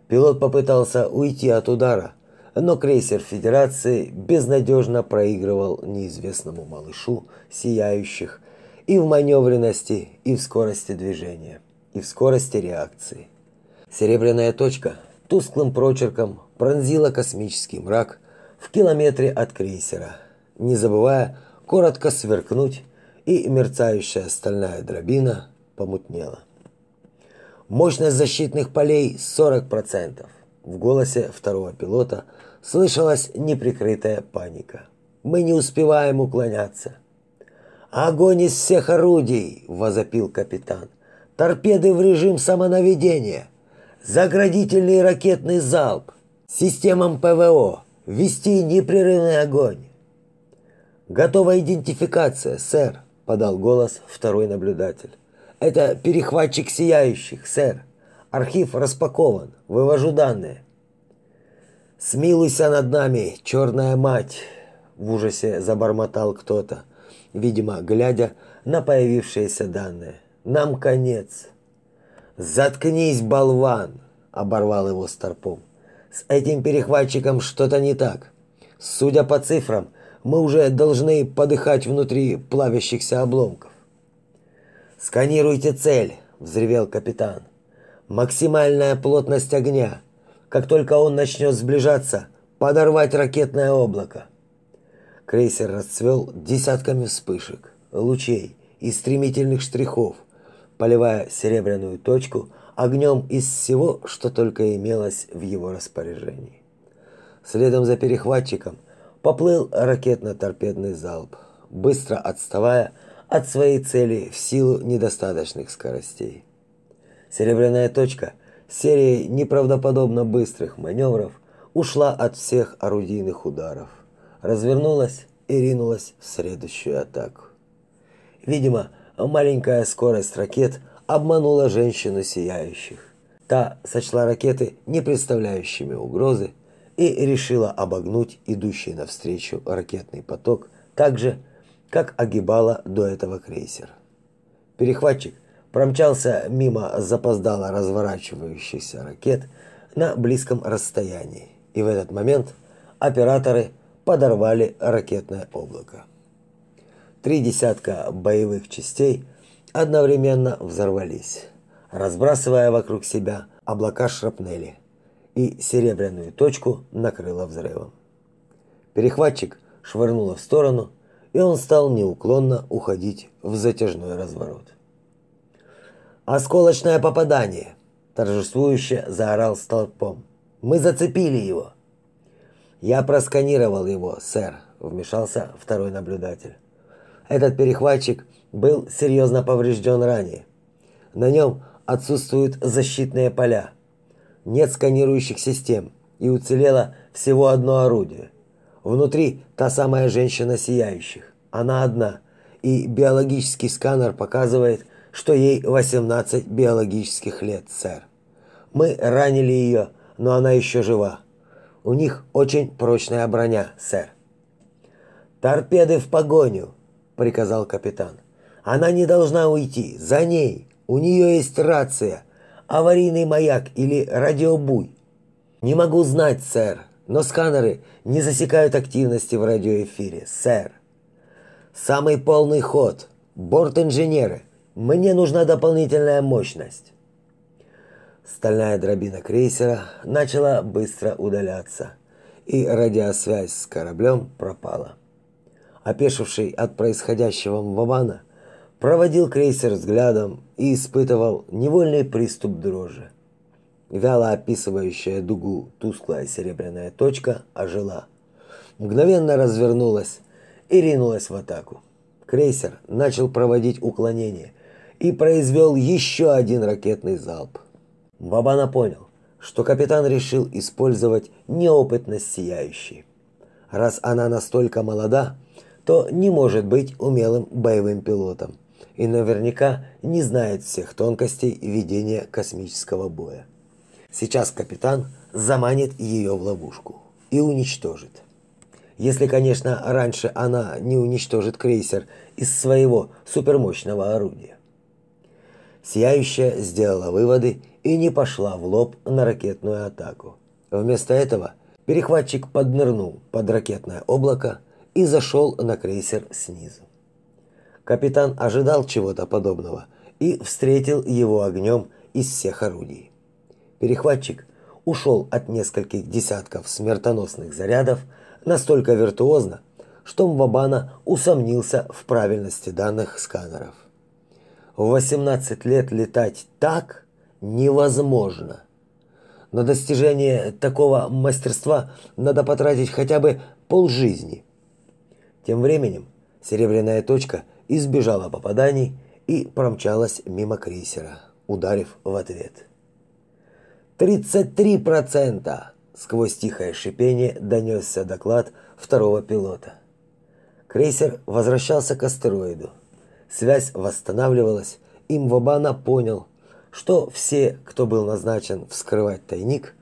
A: Пилот попытался уйти от удара, но крейсер Федерации безнадежно проигрывал неизвестному малышу сияющих и в маневренности, и в скорости движения, и в скорости реакции. Серебряная точка тусклым прочерком пронзила космический мрак в километре от крейсера, не забывая коротко сверкнуть, и мерцающая стальная дробина помутнела. Мощность защитных полей 40%. В голосе второго пилота слышалась неприкрытая паника. Мы не успеваем уклоняться. Огонь из всех орудий, возопил капитан. Торпеды в режим самонаведения. Заградительный ракетный залп. Системам ПВО. Вести непрерывный огонь. Готова идентификация, сэр, подал голос второй наблюдатель. Это перехватчик сияющих, сэр. Архив распакован. Вывожу данные. Смилуйся над нами, черная мать, в ужасе забормотал кто-то, видимо, глядя на появившиеся данные. Нам конец. Заткнись, болван, оборвал его Старпом. С этим перехватчиком что-то не так. Судя по цифрам, мы уже должны подыхать внутри плавящихся обломков. «Сканируйте цель!» – взревел капитан. «Максимальная плотность огня. Как только он начнет сближаться, подорвать ракетное облако». Крейсер расцвел десятками вспышек, лучей и стремительных штрихов, поливая серебряную точку огнем из всего, что только имелось в его распоряжении. Следом за перехватчиком поплыл ракетно-торпедный залп, быстро отставая от своей цели в силу недостаточных скоростей. Серебряная точка серией неправдоподобно быстрых маневров ушла от всех орудийных ударов, развернулась и ринулась в следующую атаку. Видимо, маленькая скорость ракет обманула женщину сияющих. Та сочла ракеты не представляющими угрозы и решила обогнуть идущий навстречу ракетный поток так же, как огибала до этого крейсер. Перехватчик промчался мимо запоздало разворачивающихся ракет на близком расстоянии, и в этот момент операторы подорвали ракетное облако. Три десятка боевых частей одновременно взорвались, разбрасывая вокруг себя облака шрапнели, и серебряную точку накрыло взрывом. Перехватчик швырнуло в сторону, и он стал неуклонно уходить в затяжной разворот. «Осколочное попадание!» – торжествующе заорал столпом. «Мы зацепили его!» «Я просканировал его, сэр», – вмешался второй наблюдатель. «Этот перехватчик был серьезно поврежден ранее. На нем отсутствуют защитные поля. Нет сканирующих систем, и уцелело всего одно орудие. Внутри та самая женщина сияющих. Она одна, и биологический сканер показывает, что ей 18 биологических лет, сэр. Мы ранили ее, но она еще жива. У них очень прочная броня, сэр. Торпеды в погоню, приказал капитан. Она не должна уйти. За ней. У нее есть рация, аварийный маяк или радиобуй. Не могу знать, сэр, но сканеры не засекают активности в радиоэфире, сэр. Самый полный ход. Борт-инженеры. Мне нужна дополнительная мощность. Стальная дробина крейсера начала быстро удаляться, и радиосвязь с кораблем пропала. Опешивший от происходящего Мвабана проводил крейсер взглядом и испытывал невольный приступ дрожи. Вяло описывающая дугу тусклая серебряная точка ожила, мгновенно развернулась и ринулась в атаку. Крейсер начал проводить уклонение и произвел еще один ракетный залп. Бабана понял, что капитан решил использовать неопытность сияющей. Раз она настолько молода, то не может быть умелым боевым пилотом и наверняка не знает всех тонкостей ведения космического боя. Сейчас капитан заманит ее в ловушку и уничтожит. Если, конечно, раньше она не уничтожит крейсер из своего супермощного орудия. Сияющая сделала выводы и не пошла в лоб на ракетную атаку. Вместо этого перехватчик поднырнул под ракетное облако и зашел на крейсер снизу. Капитан ожидал чего-то подобного и встретил его огнем из всех орудий. Перехватчик ушел от нескольких десятков смертоносных зарядов настолько виртуозно, что Мвабана усомнился в правильности данных сканеров. В 18 лет летать так невозможно. На достижение такого мастерства надо потратить хотя бы полжизни. Тем временем серебряная точка – избежала попаданий и промчалась мимо крейсера, ударив в ответ. «Тридцать три процента!» Сквозь тихое шипение донесся доклад второго пилота. Крейсер возвращался к астероиду. Связь восстанавливалась, и Мвабана понял, что все, кто был назначен вскрывать тайник,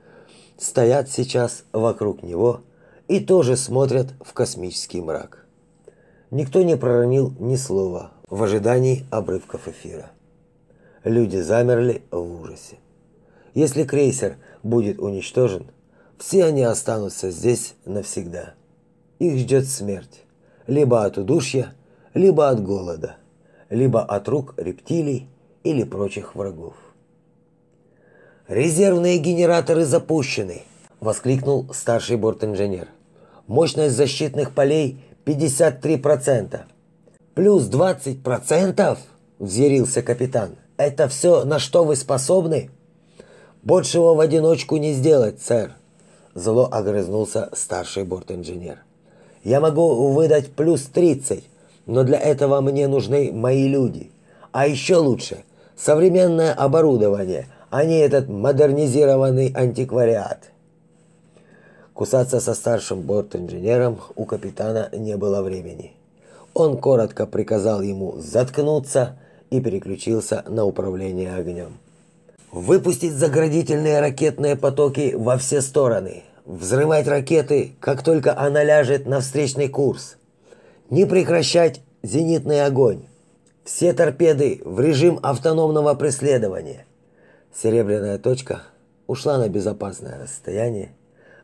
A: стоят сейчас вокруг него и тоже смотрят в космический мрак. Никто не проронил ни слова в ожидании обрывков эфира. Люди замерли в ужасе. Если крейсер будет уничтожен, все они останутся здесь навсегда. Их ждет смерть. Либо от удушья, либо от голода, либо от рук рептилий или прочих врагов. «Резервные генераторы запущены!» – воскликнул старший бортинженер. «Мощность защитных полей 53%. Плюс 20%? Взъярился капитан. Это все, на что вы способны? Большего в одиночку не сделать, сэр. Зло огрызнулся старший бортинженер. Я могу выдать плюс 30, но для этого мне нужны мои люди. А еще лучше современное оборудование, а не этот модернизированный антиквариат. Кусаться со старшим борт-инженером у капитана не было времени. Он коротко приказал ему заткнуться и переключился на управление огнем. Выпустить заградительные ракетные потоки во все стороны. Взрывать ракеты, как только она ляжет на встречный курс. Не прекращать зенитный огонь. Все торпеды в режим автономного преследования. Серебряная точка ушла на безопасное расстояние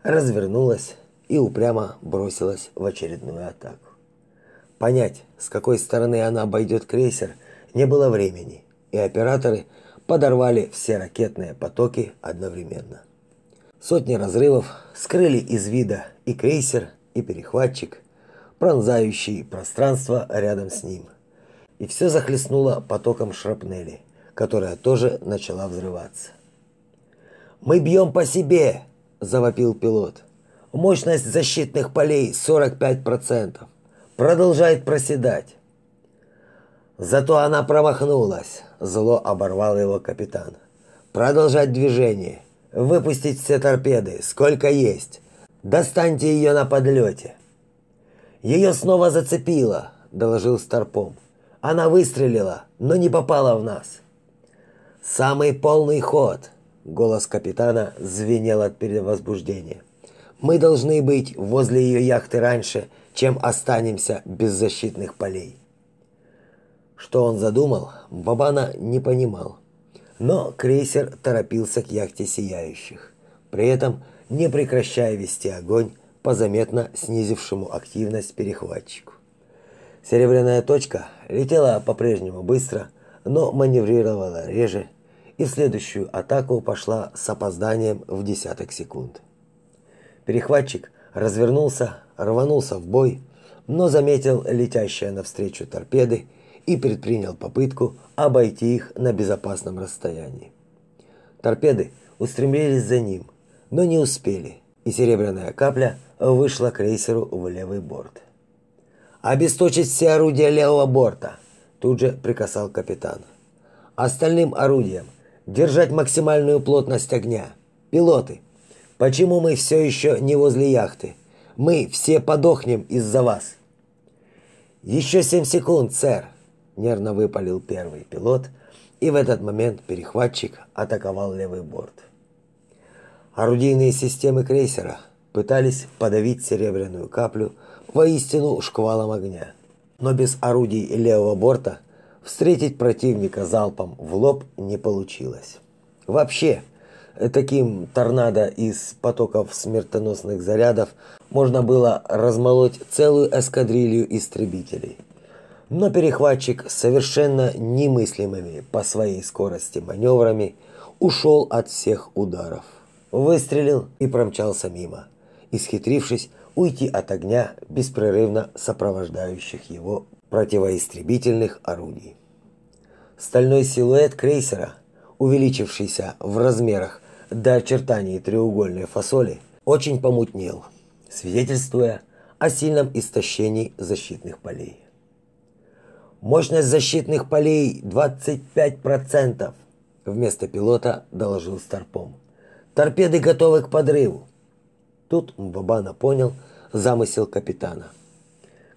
A: развернулась и упрямо бросилась в очередную атаку. Понять, с какой стороны она обойдет крейсер, не было времени, и операторы подорвали все ракетные потоки одновременно. Сотни разрывов скрыли из вида и крейсер, и перехватчик, пронзающий пространство рядом с ним. И все захлестнуло потоком шрапнели, которая тоже начала взрываться. «Мы бьем по себе!» Завопил пилот. Мощность защитных полей 45%. Продолжает проседать. Зато она промахнулась, зло оборвал его капитан. Продолжать движение. Выпустить все торпеды, сколько есть. Достаньте ее на подлете. Ее снова зацепило, доложил Старпом. Она выстрелила, но не попала в нас. Самый полный ход, Голос капитана звенел от перевозбуждения. Мы должны быть возле ее яхты раньше, чем останемся без защитных полей. Что он задумал, Бабана не понимал. Но крейсер торопился к яхте сияющих, при этом не прекращая вести огонь по заметно снизившему активность перехватчику. Серебряная точка летела по-прежнему быстро, но маневрировала реже, и следующую атаку пошла с опозданием в десяток секунд. Перехватчик развернулся, рванулся в бой, но заметил летящие навстречу торпеды и предпринял попытку обойти их на безопасном расстоянии. Торпеды устремились за ним, но не успели, и серебряная капля вышла крейсеру в левый борт. «Обесточить все орудия левого борта!» тут же приказал капитан. «Остальным орудиям держать максимальную плотность огня. Пилоты, почему мы все еще не возле яхты? Мы все подохнем из-за вас!» «Еще семь секунд, сэр!» нервно выпалил первый пилот, и в этот момент перехватчик атаковал левый борт. Орудийные системы крейсера пытались подавить серебряную каплю воистину шквалом огня. Но без орудий левого борта встретить противника залпом в лоб не получилось. Вообще, таким торнадо из потоков смертоносных зарядов можно было размолоть целую эскадрилью истребителей – но перехватчик совершенно немыслимыми по своей скорости маневрами ушел от всех ударов. Выстрелил и промчался мимо, исхитрившись уйти от огня беспрерывно сопровождающих его противоистребительных орудий. Стальной силуэт крейсера, увеличившийся в размерах до очертаний треугольной фасоли, очень помутнел, свидетельствуя о сильном истощении защитных полей. Мощность защитных полей 25%, вместо пилота доложил Старпом. Торпеды готовы к подрыву. Тут Бабана понял замысел капитана.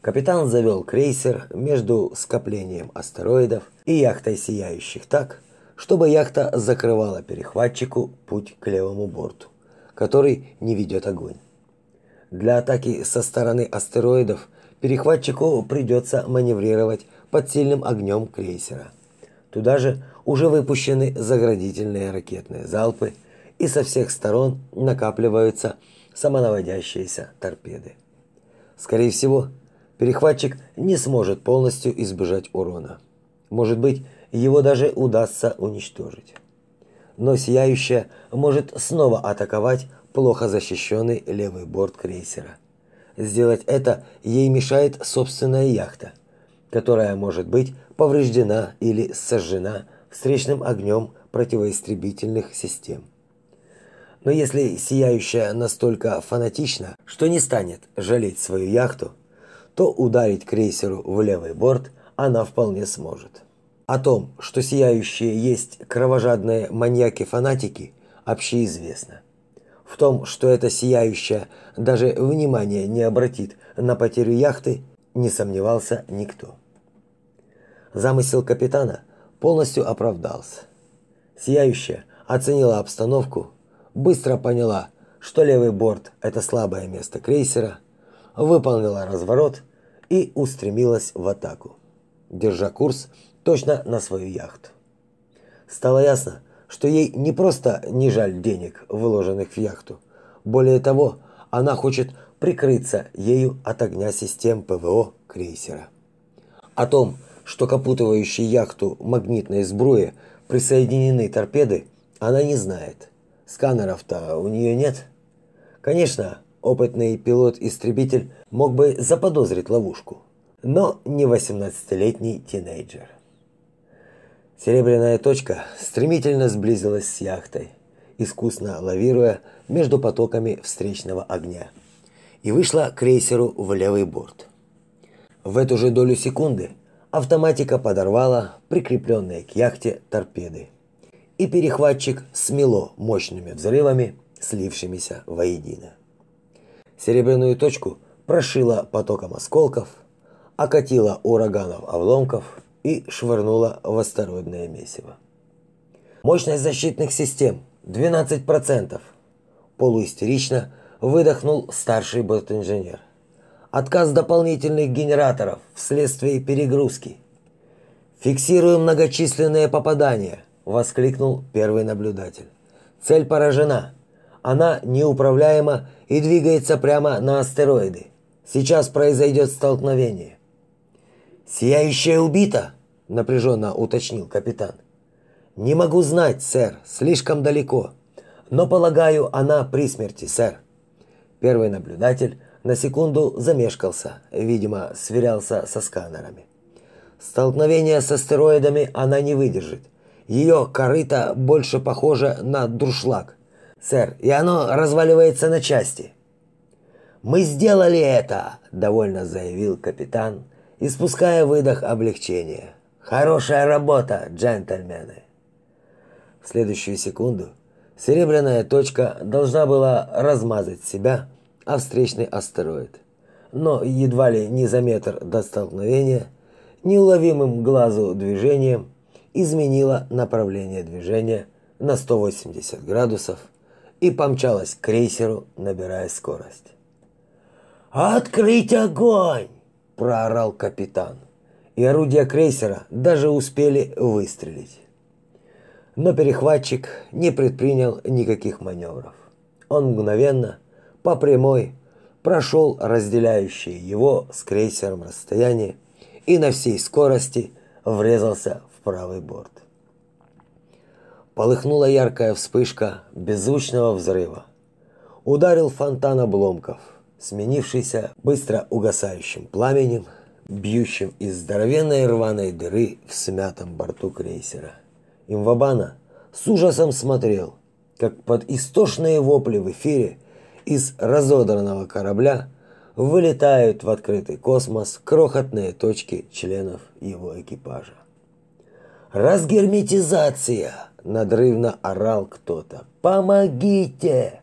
A: Капитан завел крейсер между скоплением астероидов и яхтой сияющих так, чтобы яхта закрывала перехватчику путь к левому борту, который не ведет огонь. Для атаки со стороны астероидов перехватчику придется маневрировать под сильным огнем крейсера. Туда же уже выпущены заградительные ракетные залпы, и со всех сторон накапливаются самонаводящиеся торпеды. Скорее всего, перехватчик не сможет полностью избежать урона. Может быть, его даже удастся уничтожить. Но сияющая может снова атаковать плохо защищенный левый борт крейсера. Сделать это ей мешает собственная яхта – которая может быть повреждена или сожжена встречным огнем противоистребительных систем. Но если сияющая настолько фанатична, что не станет жалеть свою яхту, то ударить крейсеру в левый борт она вполне сможет. О том, что сияющие есть кровожадные маньяки-фанатики, общеизвестно. В том, что эта сияющая даже внимания не обратит на потерю яхты, не сомневался никто. Замысел капитана полностью оправдался. Сияющая оценила обстановку, быстро поняла, что левый борт это слабое место крейсера, выполнила разворот и устремилась в атаку, держа курс точно на свою яхту. Стало ясно, что ей не просто не жаль денег, вложенных в яхту. Более того, она хочет прикрыться ею от огня систем ПВО крейсера. О том, что к опутывающей яхту магнитной сбруе присоединены торпеды, она не знает. Сканеров-то у нее нет. Конечно, опытный пилот-истребитель мог бы заподозрить ловушку, но не 18-летний тинейджер. Серебряная точка стремительно сблизилась с яхтой, искусно лавируя между потоками встречного огня, и вышла крейсеру в левый борт. В эту же долю секунды автоматика подорвала прикрепленные к яхте торпеды. И перехватчик смело мощными взрывами, слившимися воедино. Серебряную точку прошила потоком осколков, окатила ураганов обломков и швырнула в астероидное месиво. Мощность защитных систем 12%. Полуистерично выдохнул старший бортинженер. Отказ дополнительных генераторов вследствие перегрузки. Фиксируем многочисленные попадания, воскликнул первый наблюдатель. Цель поражена. Она неуправляема и двигается прямо на астероиды. Сейчас произойдет столкновение. Сияющая убита, напряженно уточнил капитан. Не могу знать, сэр, слишком далеко. Но полагаю, она при смерти, сэр. Первый наблюдатель на секунду замешкался, видимо, сверялся со сканерами. Столкновение с астероидами она не выдержит. Ее корыто больше похоже на дуршлаг. Сэр, и оно разваливается на части. Мы сделали это, довольно заявил капитан, испуская выдох облегчения. Хорошая работа, джентльмены. В следующую секунду серебряная точка должна была размазать себя о встречный астероид. Но едва ли не за метр до столкновения, неуловимым глазу движением изменила направление движения на 180 градусов и помчалась к крейсеру, набирая скорость. «Открыть огонь!» – проорал капитан. И орудия крейсера даже успели выстрелить. Но перехватчик не предпринял никаких маневров. Он мгновенно, по прямой, прошел разделяющее его с крейсером расстояние и на всей скорости врезался в правый борт. Полыхнула яркая вспышка беззвучного взрыва. Ударил фонтан обломков, сменившийся быстро угасающим пламенем, бьющим из здоровенной рваной дыры в смятом борту крейсера. Имвабана с ужасом смотрел, как под истошные вопли в эфире из разодранного корабля вылетают в открытый космос крохотные точки членов его экипажа. «Разгерметизация!» – надрывно орал кто-то. «Помогите!»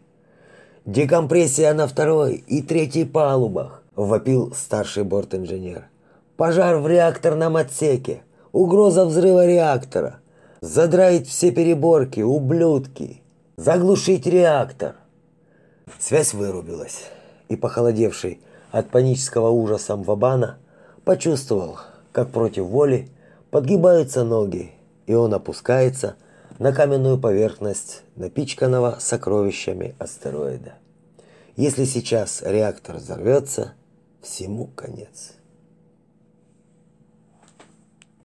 A: «Декомпрессия на второй и третьей палубах!» – вопил старший борт-инженер. «Пожар в реакторном отсеке! Угроза взрыва реактора! Задраить все переборки, ублюдки! Заглушить реактор!» Связь вырубилась и похолодевший от панического ужаса Мвабана почувствовал, как против воли подгибаются ноги, и он опускается на каменную поверхность напичканного сокровищами астероида. Если сейчас реактор взорвется, всему конец.